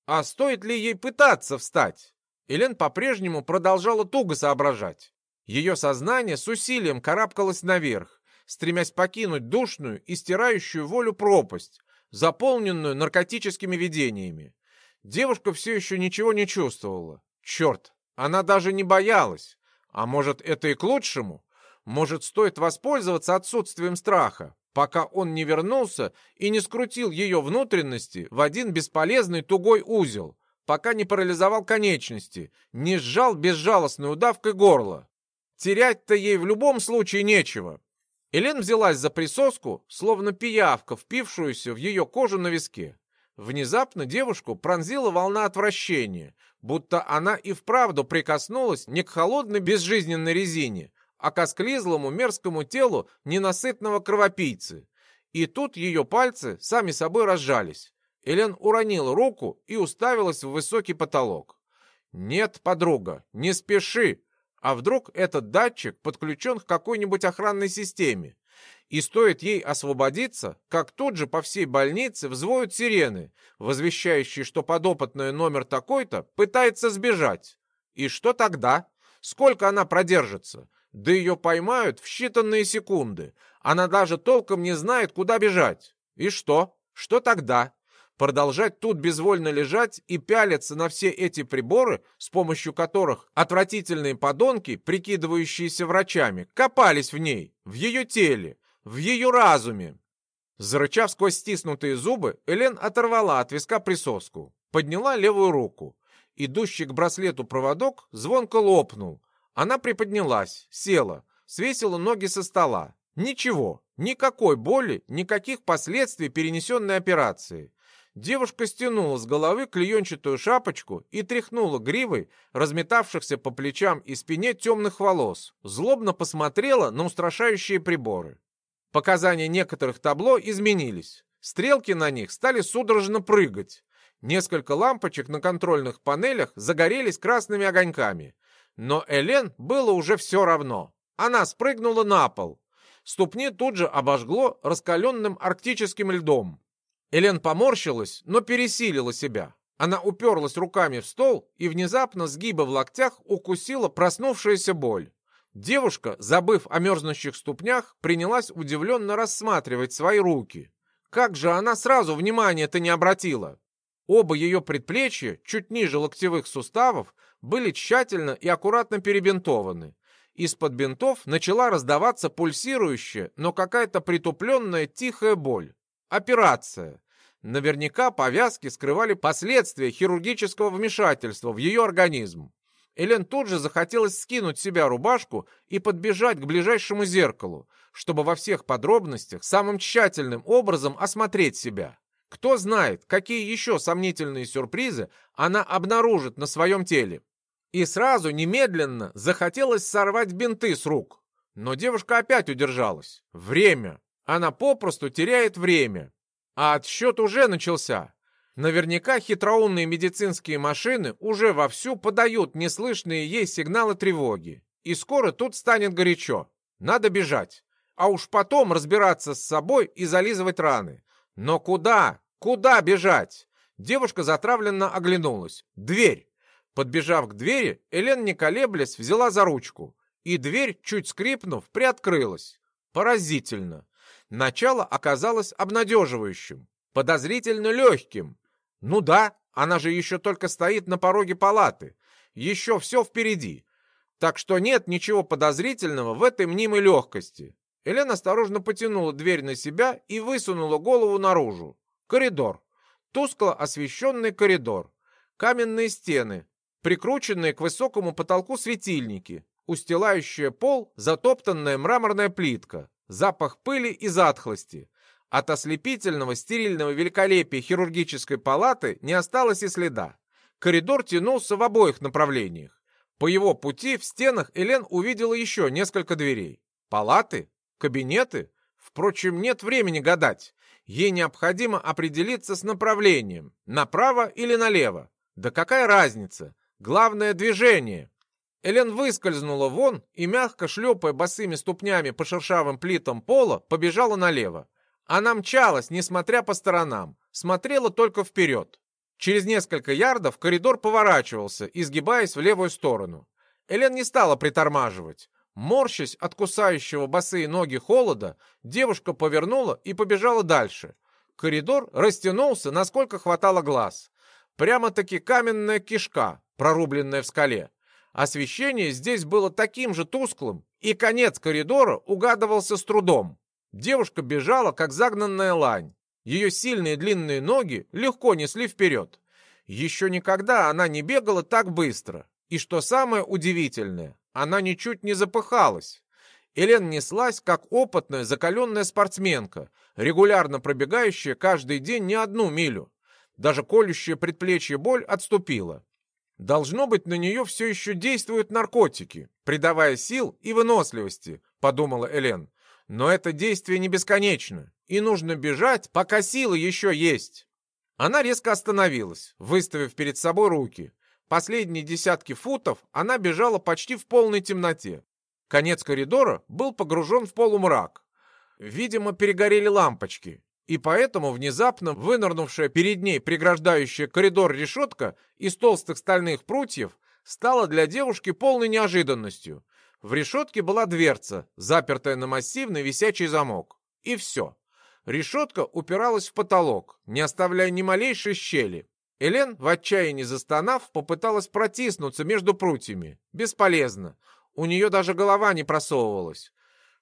S1: А стоит ли ей пытаться встать? Элен по-прежнему продолжала туго соображать. Ее сознание с усилием карабкалось наверх, стремясь покинуть душную и стирающую волю пропасть, заполненную наркотическими видениями. Девушка все еще ничего не чувствовала. Черт, она даже не боялась. А может, это и к лучшему? Может, стоит воспользоваться отсутствием страха, пока он не вернулся и не скрутил ее внутренности в один бесполезный тугой узел, пока не парализовал конечности, не сжал безжалостной удавкой горло. Терять-то ей в любом случае нечего. Элен взялась за присоску, словно пиявка, впившуюся в ее кожу на виске. Внезапно девушку пронзила волна отвращения, будто она и вправду прикоснулась не к холодной безжизненной резине, а к осклизлому мерзкому телу ненасытного кровопийцы. И тут ее пальцы сами собой разжались. Элен уронила руку и уставилась в высокий потолок. «Нет, подруга, не спеши. А вдруг этот датчик подключен к какой-нибудь охранной системе? И стоит ей освободиться, как тут же по всей больнице взвоют сирены, возвещающие, что подопытный номер такой-то пытается сбежать. И что тогда? Сколько она продержится? Да ее поймают в считанные секунды. Она даже толком не знает, куда бежать. И что? Что тогда? Продолжать тут безвольно лежать и пялиться на все эти приборы, с помощью которых отвратительные подонки, прикидывающиеся врачами, копались в ней, в ее теле, в ее разуме. Зарычав сквозь стиснутые зубы, Элен оторвала от виска присоску, подняла левую руку. Идущий к браслету проводок звонко лопнул. Она приподнялась, села, свесила ноги со стола. Ничего, никакой боли, никаких последствий перенесенной операции. Девушка стянула с головы клеенчатую шапочку и тряхнула гривой разметавшихся по плечам и спине темных волос, злобно посмотрела на устрашающие приборы. Показания некоторых табло изменились. Стрелки на них стали судорожно прыгать. Несколько лампочек на контрольных панелях загорелись красными огоньками. Но Элен было уже все равно. Она спрыгнула на пол. Ступни тут же обожгло раскаленным арктическим льдом. Элен поморщилась, но пересилила себя. Она уперлась руками в стол и внезапно, сгиба в локтях, укусила проснувшаяся боль. Девушка, забыв о мерзнущих ступнях, принялась удивленно рассматривать свои руки. Как же она сразу внимания-то не обратила? Оба ее предплечья, чуть ниже локтевых суставов, были тщательно и аккуратно перебинтованы. Из-под бинтов начала раздаваться пульсирующая, но какая-то притупленная тихая боль. Операция. Наверняка повязки скрывали последствия хирургического вмешательства в ее организм. Элен тут же захотелось скинуть с себя рубашку и подбежать к ближайшему зеркалу, чтобы во всех подробностях самым тщательным образом осмотреть себя. Кто знает, какие еще сомнительные сюрпризы она обнаружит на своем теле. И сразу, немедленно, захотелось сорвать бинты с рук. Но девушка опять удержалась. Время. Она попросту теряет время. А отсчет уже начался. Наверняка хитроумные медицинские машины уже вовсю подают неслышные ей сигналы тревоги. И скоро тут станет горячо. Надо бежать. А уж потом разбираться с собой и зализывать раны. Но куда? Куда бежать? Девушка затравленно оглянулась. Дверь. Подбежав к двери, Элен, не колеблясь, взяла за ручку. И дверь, чуть скрипнув, приоткрылась. Поразительно. Начало оказалось обнадеживающим, подозрительно легким. Ну да, она же еще только стоит на пороге палаты. Еще все впереди. Так что нет ничего подозрительного в этой мнимой легкости. Елена осторожно потянула дверь на себя и высунула голову наружу. Коридор. Тускло освещенный коридор. Каменные стены, прикрученные к высокому потолку светильники, устилающая пол затоптанная мраморная плитка, запах пыли и затхлости. От ослепительного стерильного великолепия хирургической палаты не осталось и следа. Коридор тянулся в обоих направлениях. По его пути в стенах Элен увидела еще несколько дверей. Палаты? Кабинеты? Впрочем, нет времени гадать. Ей необходимо определиться с направлением, направо или налево. Да какая разница? Главное движение. Элен выскользнула вон и, мягко шлепая босыми ступнями по шершавым плитам пола, побежала налево. Она мчалась, несмотря по сторонам, смотрела только вперед. Через несколько ярдов коридор поворачивался, изгибаясь в левую сторону. Элен не стала притормаживать. Морщась от кусающего босые ноги холода, девушка повернула и побежала дальше. Коридор растянулся, насколько хватало глаз. Прямо-таки каменная кишка, прорубленная в скале. Освещение здесь было таким же тусклым, и конец коридора угадывался с трудом. Девушка бежала, как загнанная лань. Ее сильные длинные ноги легко несли вперед. Еще никогда она не бегала так быстро. И что самое удивительное, она ничуть не запыхалась. Элен неслась, как опытная, закаленная спортсменка, регулярно пробегающая каждый день не одну милю. Даже колющая предплечье боль отступила. Должно быть, на нее все еще действуют наркотики, придавая сил и выносливости, подумала Элен. Но это действие не бесконечно, и нужно бежать, пока силы еще есть. Она резко остановилась, выставив перед собой руки. Последние десятки футов она бежала почти в полной темноте. Конец коридора был погружен в полумрак. Видимо, перегорели лампочки, и поэтому внезапно вынырнувшая перед ней преграждающая коридор решетка из толстых стальных прутьев стала для девушки полной неожиданностью. В решетке была дверца, запертая на массивный висячий замок. И все. Решетка упиралась в потолок, не оставляя ни малейшей щели. Элен, в отчаянии застонав, попыталась протиснуться между прутьями. Бесполезно. У нее даже голова не просовывалась.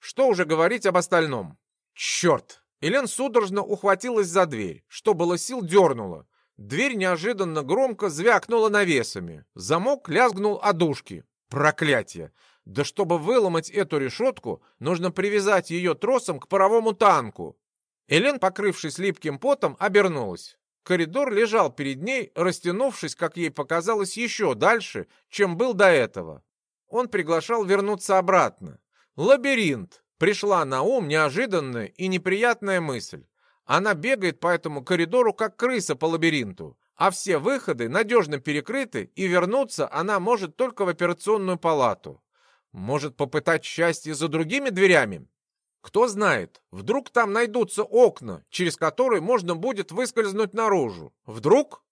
S1: Что уже говорить об остальном? Черт! Элен судорожно ухватилась за дверь, что было сил дернула. Дверь неожиданно громко звякнула навесами. Замок лязгнул одушки. Проклятие! Да чтобы выломать эту решетку, нужно привязать ее тросом к паровому танку. Элен, покрывшись липким потом, обернулась. Коридор лежал перед ней, растянувшись, как ей показалось, еще дальше, чем был до этого. Он приглашал вернуться обратно. Лабиринт. Пришла на ум неожиданная и неприятная мысль. Она бегает по этому коридору, как крыса по лабиринту, а все выходы надежно перекрыты, и вернуться она может только в операционную палату. Может попытать счастье за другими дверями? Кто знает, вдруг там найдутся окна, через которые можно будет выскользнуть наружу. Вдруг?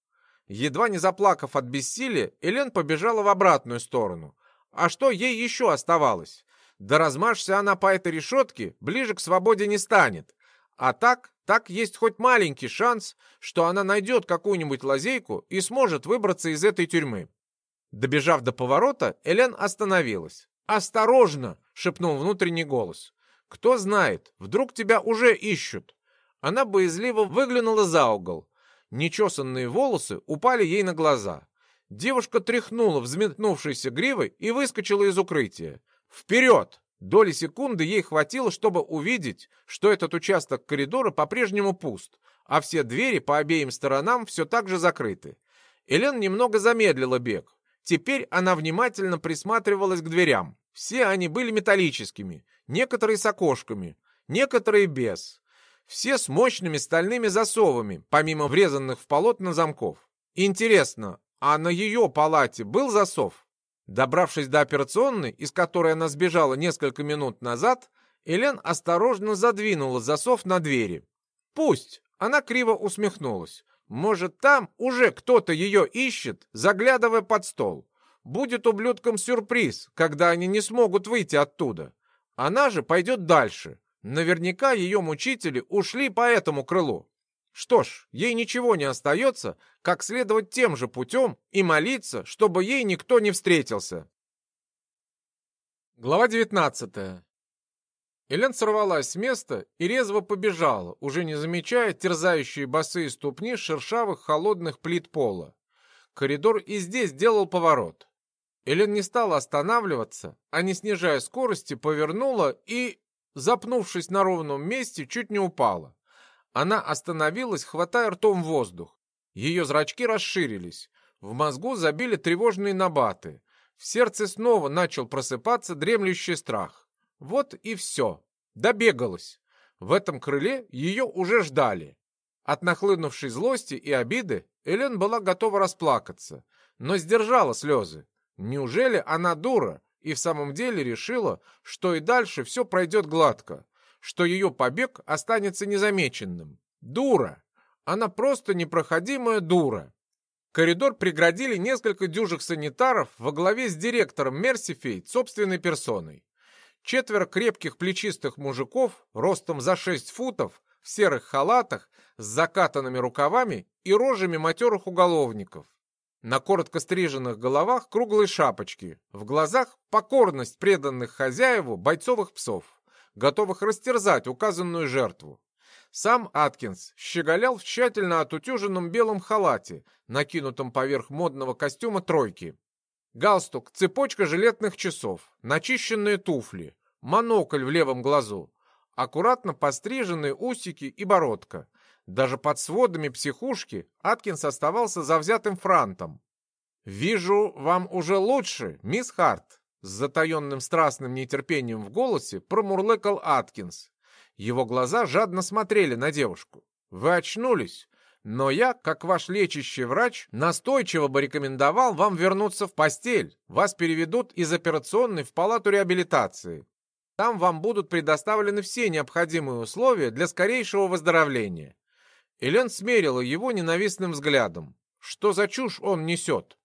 S1: Едва не заплакав от бессилия, Элен побежала в обратную сторону. А что ей еще оставалось? Да размажься она по этой решетке, ближе к свободе не станет. А так, так есть хоть маленький шанс, что она найдет какую-нибудь лазейку и сможет выбраться из этой тюрьмы. Добежав до поворота, Элен остановилась. «Осторожно!» — шепнул внутренний голос. «Кто знает, вдруг тебя уже ищут!» Она боязливо выглянула за угол. Нечесанные волосы упали ей на глаза. Девушка тряхнула взметнувшейся гривой и выскочила из укрытия. Вперед! Доли секунды ей хватило, чтобы увидеть, что этот участок коридора по-прежнему пуст, а все двери по обеим сторонам все так же закрыты. Элен немного замедлила бег. Теперь она внимательно присматривалась к дверям. Все они были металлическими, некоторые с окошками, некоторые без. Все с мощными стальными засовами, помимо врезанных в полотна замков. Интересно, а на ее палате был засов? Добравшись до операционной, из которой она сбежала несколько минут назад, Элен осторожно задвинула засов на двери. «Пусть!» — она криво усмехнулась. «Может, там уже кто-то ее ищет, заглядывая под стол. Будет ублюдкам сюрприз, когда они не смогут выйти оттуда. Она же пойдет дальше. Наверняка ее мучители ушли по этому крылу. Что ж, ей ничего не остается, как следовать тем же путем и молиться, чтобы ей никто не встретился. Глава 19 Элен сорвалась с места и резво побежала, уже не замечая терзающие босые ступни шершавых холодных плит пола. Коридор и здесь делал поворот. Элен не стала останавливаться, а не снижая скорости, повернула и, запнувшись на ровном месте, чуть не упала. Она остановилась, хватая ртом воздух. Ее зрачки расширились. В мозгу забили тревожные набаты. В сердце снова начал просыпаться дремлющий страх. Вот и все. Добегалась. В этом крыле ее уже ждали. От нахлынувшей злости и обиды Элен была готова расплакаться, но сдержала слезы. Неужели она дура и в самом деле решила, что и дальше все пройдет гладко? что ее побег останется незамеченным. Дура! Она просто непроходимая дура. Коридор преградили несколько дюжих санитаров во главе с директором Мерсифейд собственной персоной. Четверо крепких плечистых мужиков, ростом за шесть футов, в серых халатах, с закатанными рукавами и рожами матерых уголовников. На коротко стриженных головах круглые шапочки, в глазах покорность преданных хозяеву бойцовых псов готовых растерзать указанную жертву. Сам Аткинс щеголял в тщательно отутюженном белом халате, накинутом поверх модного костюма тройки. Галстук, цепочка жилетных часов, начищенные туфли, монокль в левом глазу, аккуратно постриженные усики и бородка. Даже под сводами психушки Аткинс оставался завзятым франтом. «Вижу, вам уже лучше, мисс Харт», с затаенным страстным нетерпением в голосе промурлыкал Аткинс. Его глаза жадно смотрели на девушку. «Вы очнулись, но я, как ваш лечащий врач, настойчиво бы рекомендовал вам вернуться в постель. Вас переведут из операционной в палату реабилитации. Там вам будут предоставлены все необходимые условия для скорейшего выздоровления». Элен смерила его ненавистным взглядом. Что за чушь он несет?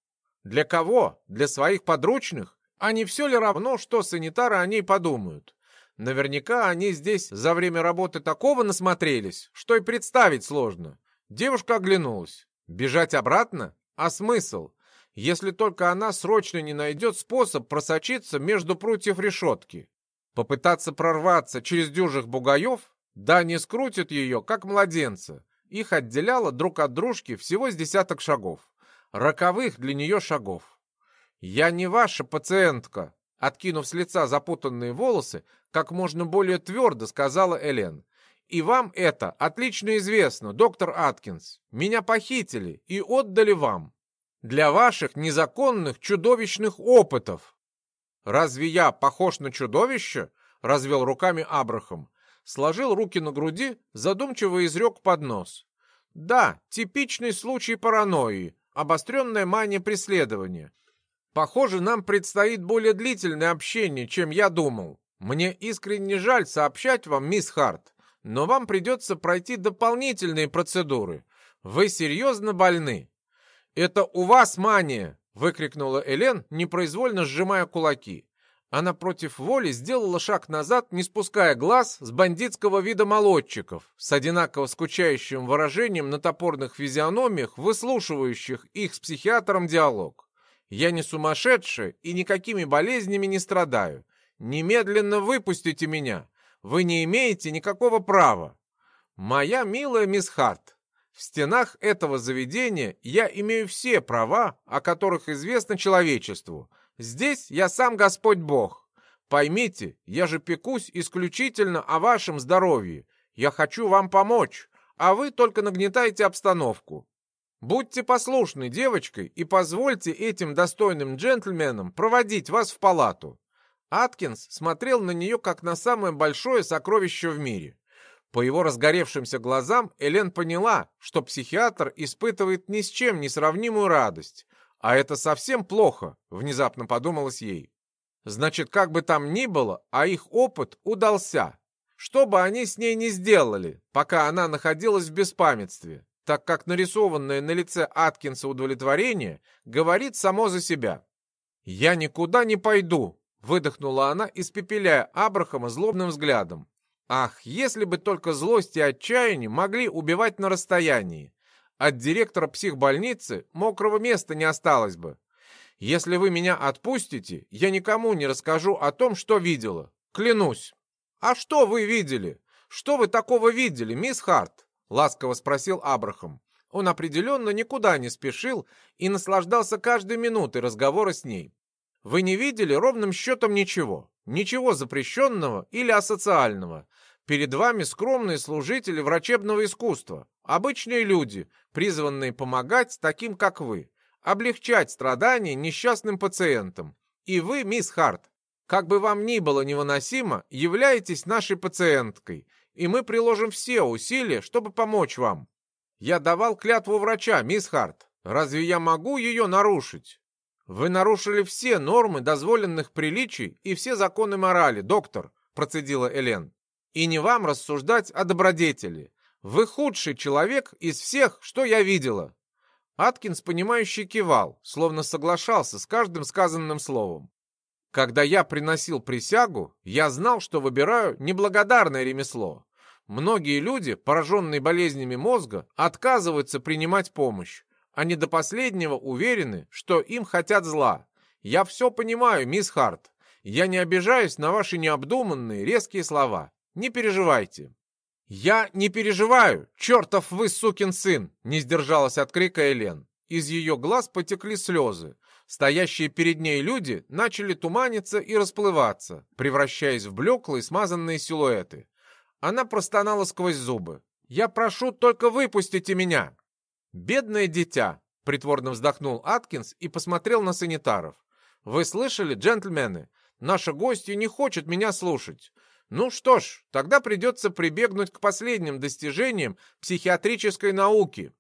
S1: Для кого? Для своих подручных? А не все ли равно, что санитары о ней подумают? Наверняка они здесь за время работы такого насмотрелись, что и представить сложно. Девушка оглянулась. Бежать обратно? А смысл? Если только она срочно не найдет способ просочиться между прутьев решетки. Попытаться прорваться через дюжих бугаев? Да не скрутит ее, как младенца. Их отделяло друг от дружки всего с десяток шагов. Роковых для нее шагов. «Я не ваша пациентка», — откинув с лица запутанные волосы, как можно более твердо сказала Элен. И вам это отлично известно, доктор Аткинс. Меня похитили и отдали вам. Для ваших незаконных чудовищных опытов. Разве я похож на чудовище? Развел руками Абрахам. Сложил руки на груди, задумчиво изрек под нос. Да, типичный случай паранойи, обостренная мания преследования. Похоже, нам предстоит более длительное общение, чем я думал. Мне искренне жаль сообщать вам, мисс Харт, но вам придется пройти дополнительные процедуры. Вы серьезно больны. Это у вас мания, выкрикнула Элен, непроизвольно сжимая кулаки. Она против воли сделала шаг назад, не спуская глаз с бандитского вида молодчиков, с одинаково скучающим выражением на топорных физиономиях, выслушивающих их с психиатром диалог. «Я не сумасшедшая и никакими болезнями не страдаю. Немедленно выпустите меня. Вы не имеете никакого права. Моя милая мисс Харт, в стенах этого заведения я имею все права, о которых известно человечеству». Здесь я сам Господь Бог. Поймите, я же пекусь исключительно о вашем здоровье. Я хочу вам помочь, а вы только нагнетаете обстановку. Будьте послушны девочкой и позвольте этим достойным джентльменам проводить вас в палату». Аткинс смотрел на нее как на самое большое сокровище в мире. По его разгоревшимся глазам Элен поняла, что психиатр испытывает ни с чем не сравнимую радость, а это совсем плохо, внезапно подумалось ей. Значит, как бы там ни было, а их опыт удался. Что бы они с ней не сделали, пока она находилась в беспамятстве, так как нарисованное на лице Аткинса удовлетворение говорит само за себя. «Я никуда не пойду», — выдохнула она, испепеляя Абрахама злобным взглядом. Ах, если бы только злость и отчаяние могли убивать на расстоянии. От директора психбольницы мокрого места не осталось бы. Если вы меня отпустите, я никому не расскажу о том, что видела. Клянусь. А что вы видели? Что вы такого видели, мисс Харт? Ласково спросил Абрахам. Он определенно никуда не спешил и наслаждался каждой минутой разговора с ней. Вы не видели ровным счетом ничего. Ничего запрещенного или асоциального. Перед вами скромные служители врачебного искусства, обычные люди, призванные помогать таким, как вы, облегчать страдания несчастным пациентам. И вы, мисс Харт, как бы вам ни было невыносимо, являетесь нашей пациенткой, и мы приложим все усилия, чтобы помочь вам. Я давал клятву врача, мисс Харт. Разве я могу ее нарушить? Вы нарушили все нормы дозволенных приличий и все законы морали, доктор, процедила Элен. И не вам рассуждать о добродетели. Вы худший человек из всех, что я видела». Аткинс, понимающий, кивал, словно соглашался с каждым сказанным словом. «Когда я приносил присягу, я знал, что выбираю неблагодарное ремесло. Многие люди, пораженные болезнями мозга, отказываются принимать помощь. Они до последнего уверены, что им хотят зла. Я все понимаю, мисс Харт. Я не обижаюсь на ваши необдуманные, резкие слова. Не переживайте». «Я не переживаю, чертов вы сукин сын!» — не сдержалась от крика Элен. Из ее глаз потекли слезы. Стоящие перед ней люди начали туманиться и расплываться, превращаясь в блеклые смазанные силуэты. Она простонала сквозь зубы. «Я прошу, только выпустите меня!» «Бедное дитя!» — притворно вздохнул Аткинс и посмотрел на санитаров. «Вы слышали, джентльмены? Наша гостья не хочет меня слушать. Ну что ж, тогда придется прибегнуть к последним достижениям психиатрической науки.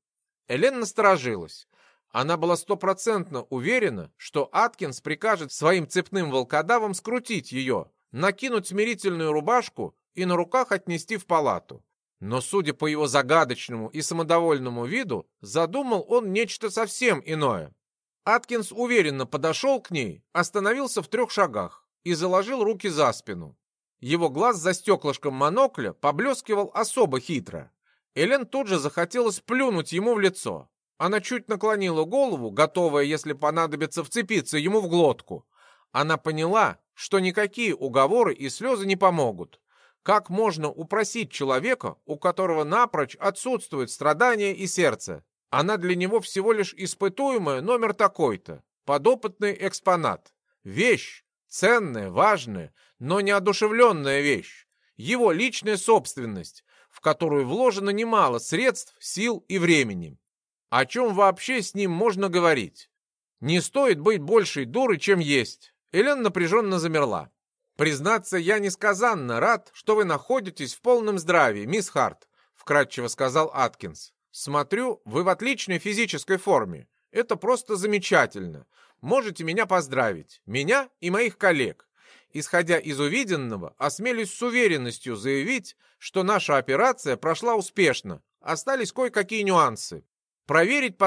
S1: Элен насторожилась. Она была стопроцентно уверена, что Аткинс прикажет своим цепным волкодавам скрутить ее, накинуть смирительную рубашку и на руках отнести в палату. Но, судя по его загадочному и самодовольному виду, задумал он нечто совсем иное. Аткинс уверенно подошел к ней, остановился в трех шагах и заложил руки за спину. Его глаз за стеклышком монокля поблескивал особо хитро. Элен тут же захотелось плюнуть ему в лицо. Она чуть наклонила голову, готовая, если понадобится, вцепиться ему в глотку. Она поняла, что никакие уговоры и слезы не помогут. Как можно упросить человека, у которого напрочь отсутствует страдания и сердце? Она для него всего лишь испытуемая номер такой-то, подопытный экспонат. Вещь, ценная, важная, но неодушевленная вещь. Его личная собственность, в которую вложено немало средств, сил и времени. О чем вообще с ним можно говорить? Не стоит быть большей дурой, чем есть. Элен напряженно замерла. «Признаться, я несказанно рад, что вы находитесь в полном здравии, мисс Харт», вкратчиво сказал Аткинс. «Смотрю, вы в отличной физической форме. Это просто замечательно. Можете меня поздравить, меня и моих коллег. Исходя из увиденного, осмелюсь с уверенностью заявить, что наша операция прошла успешно. Остались кое-какие нюансы. Проверить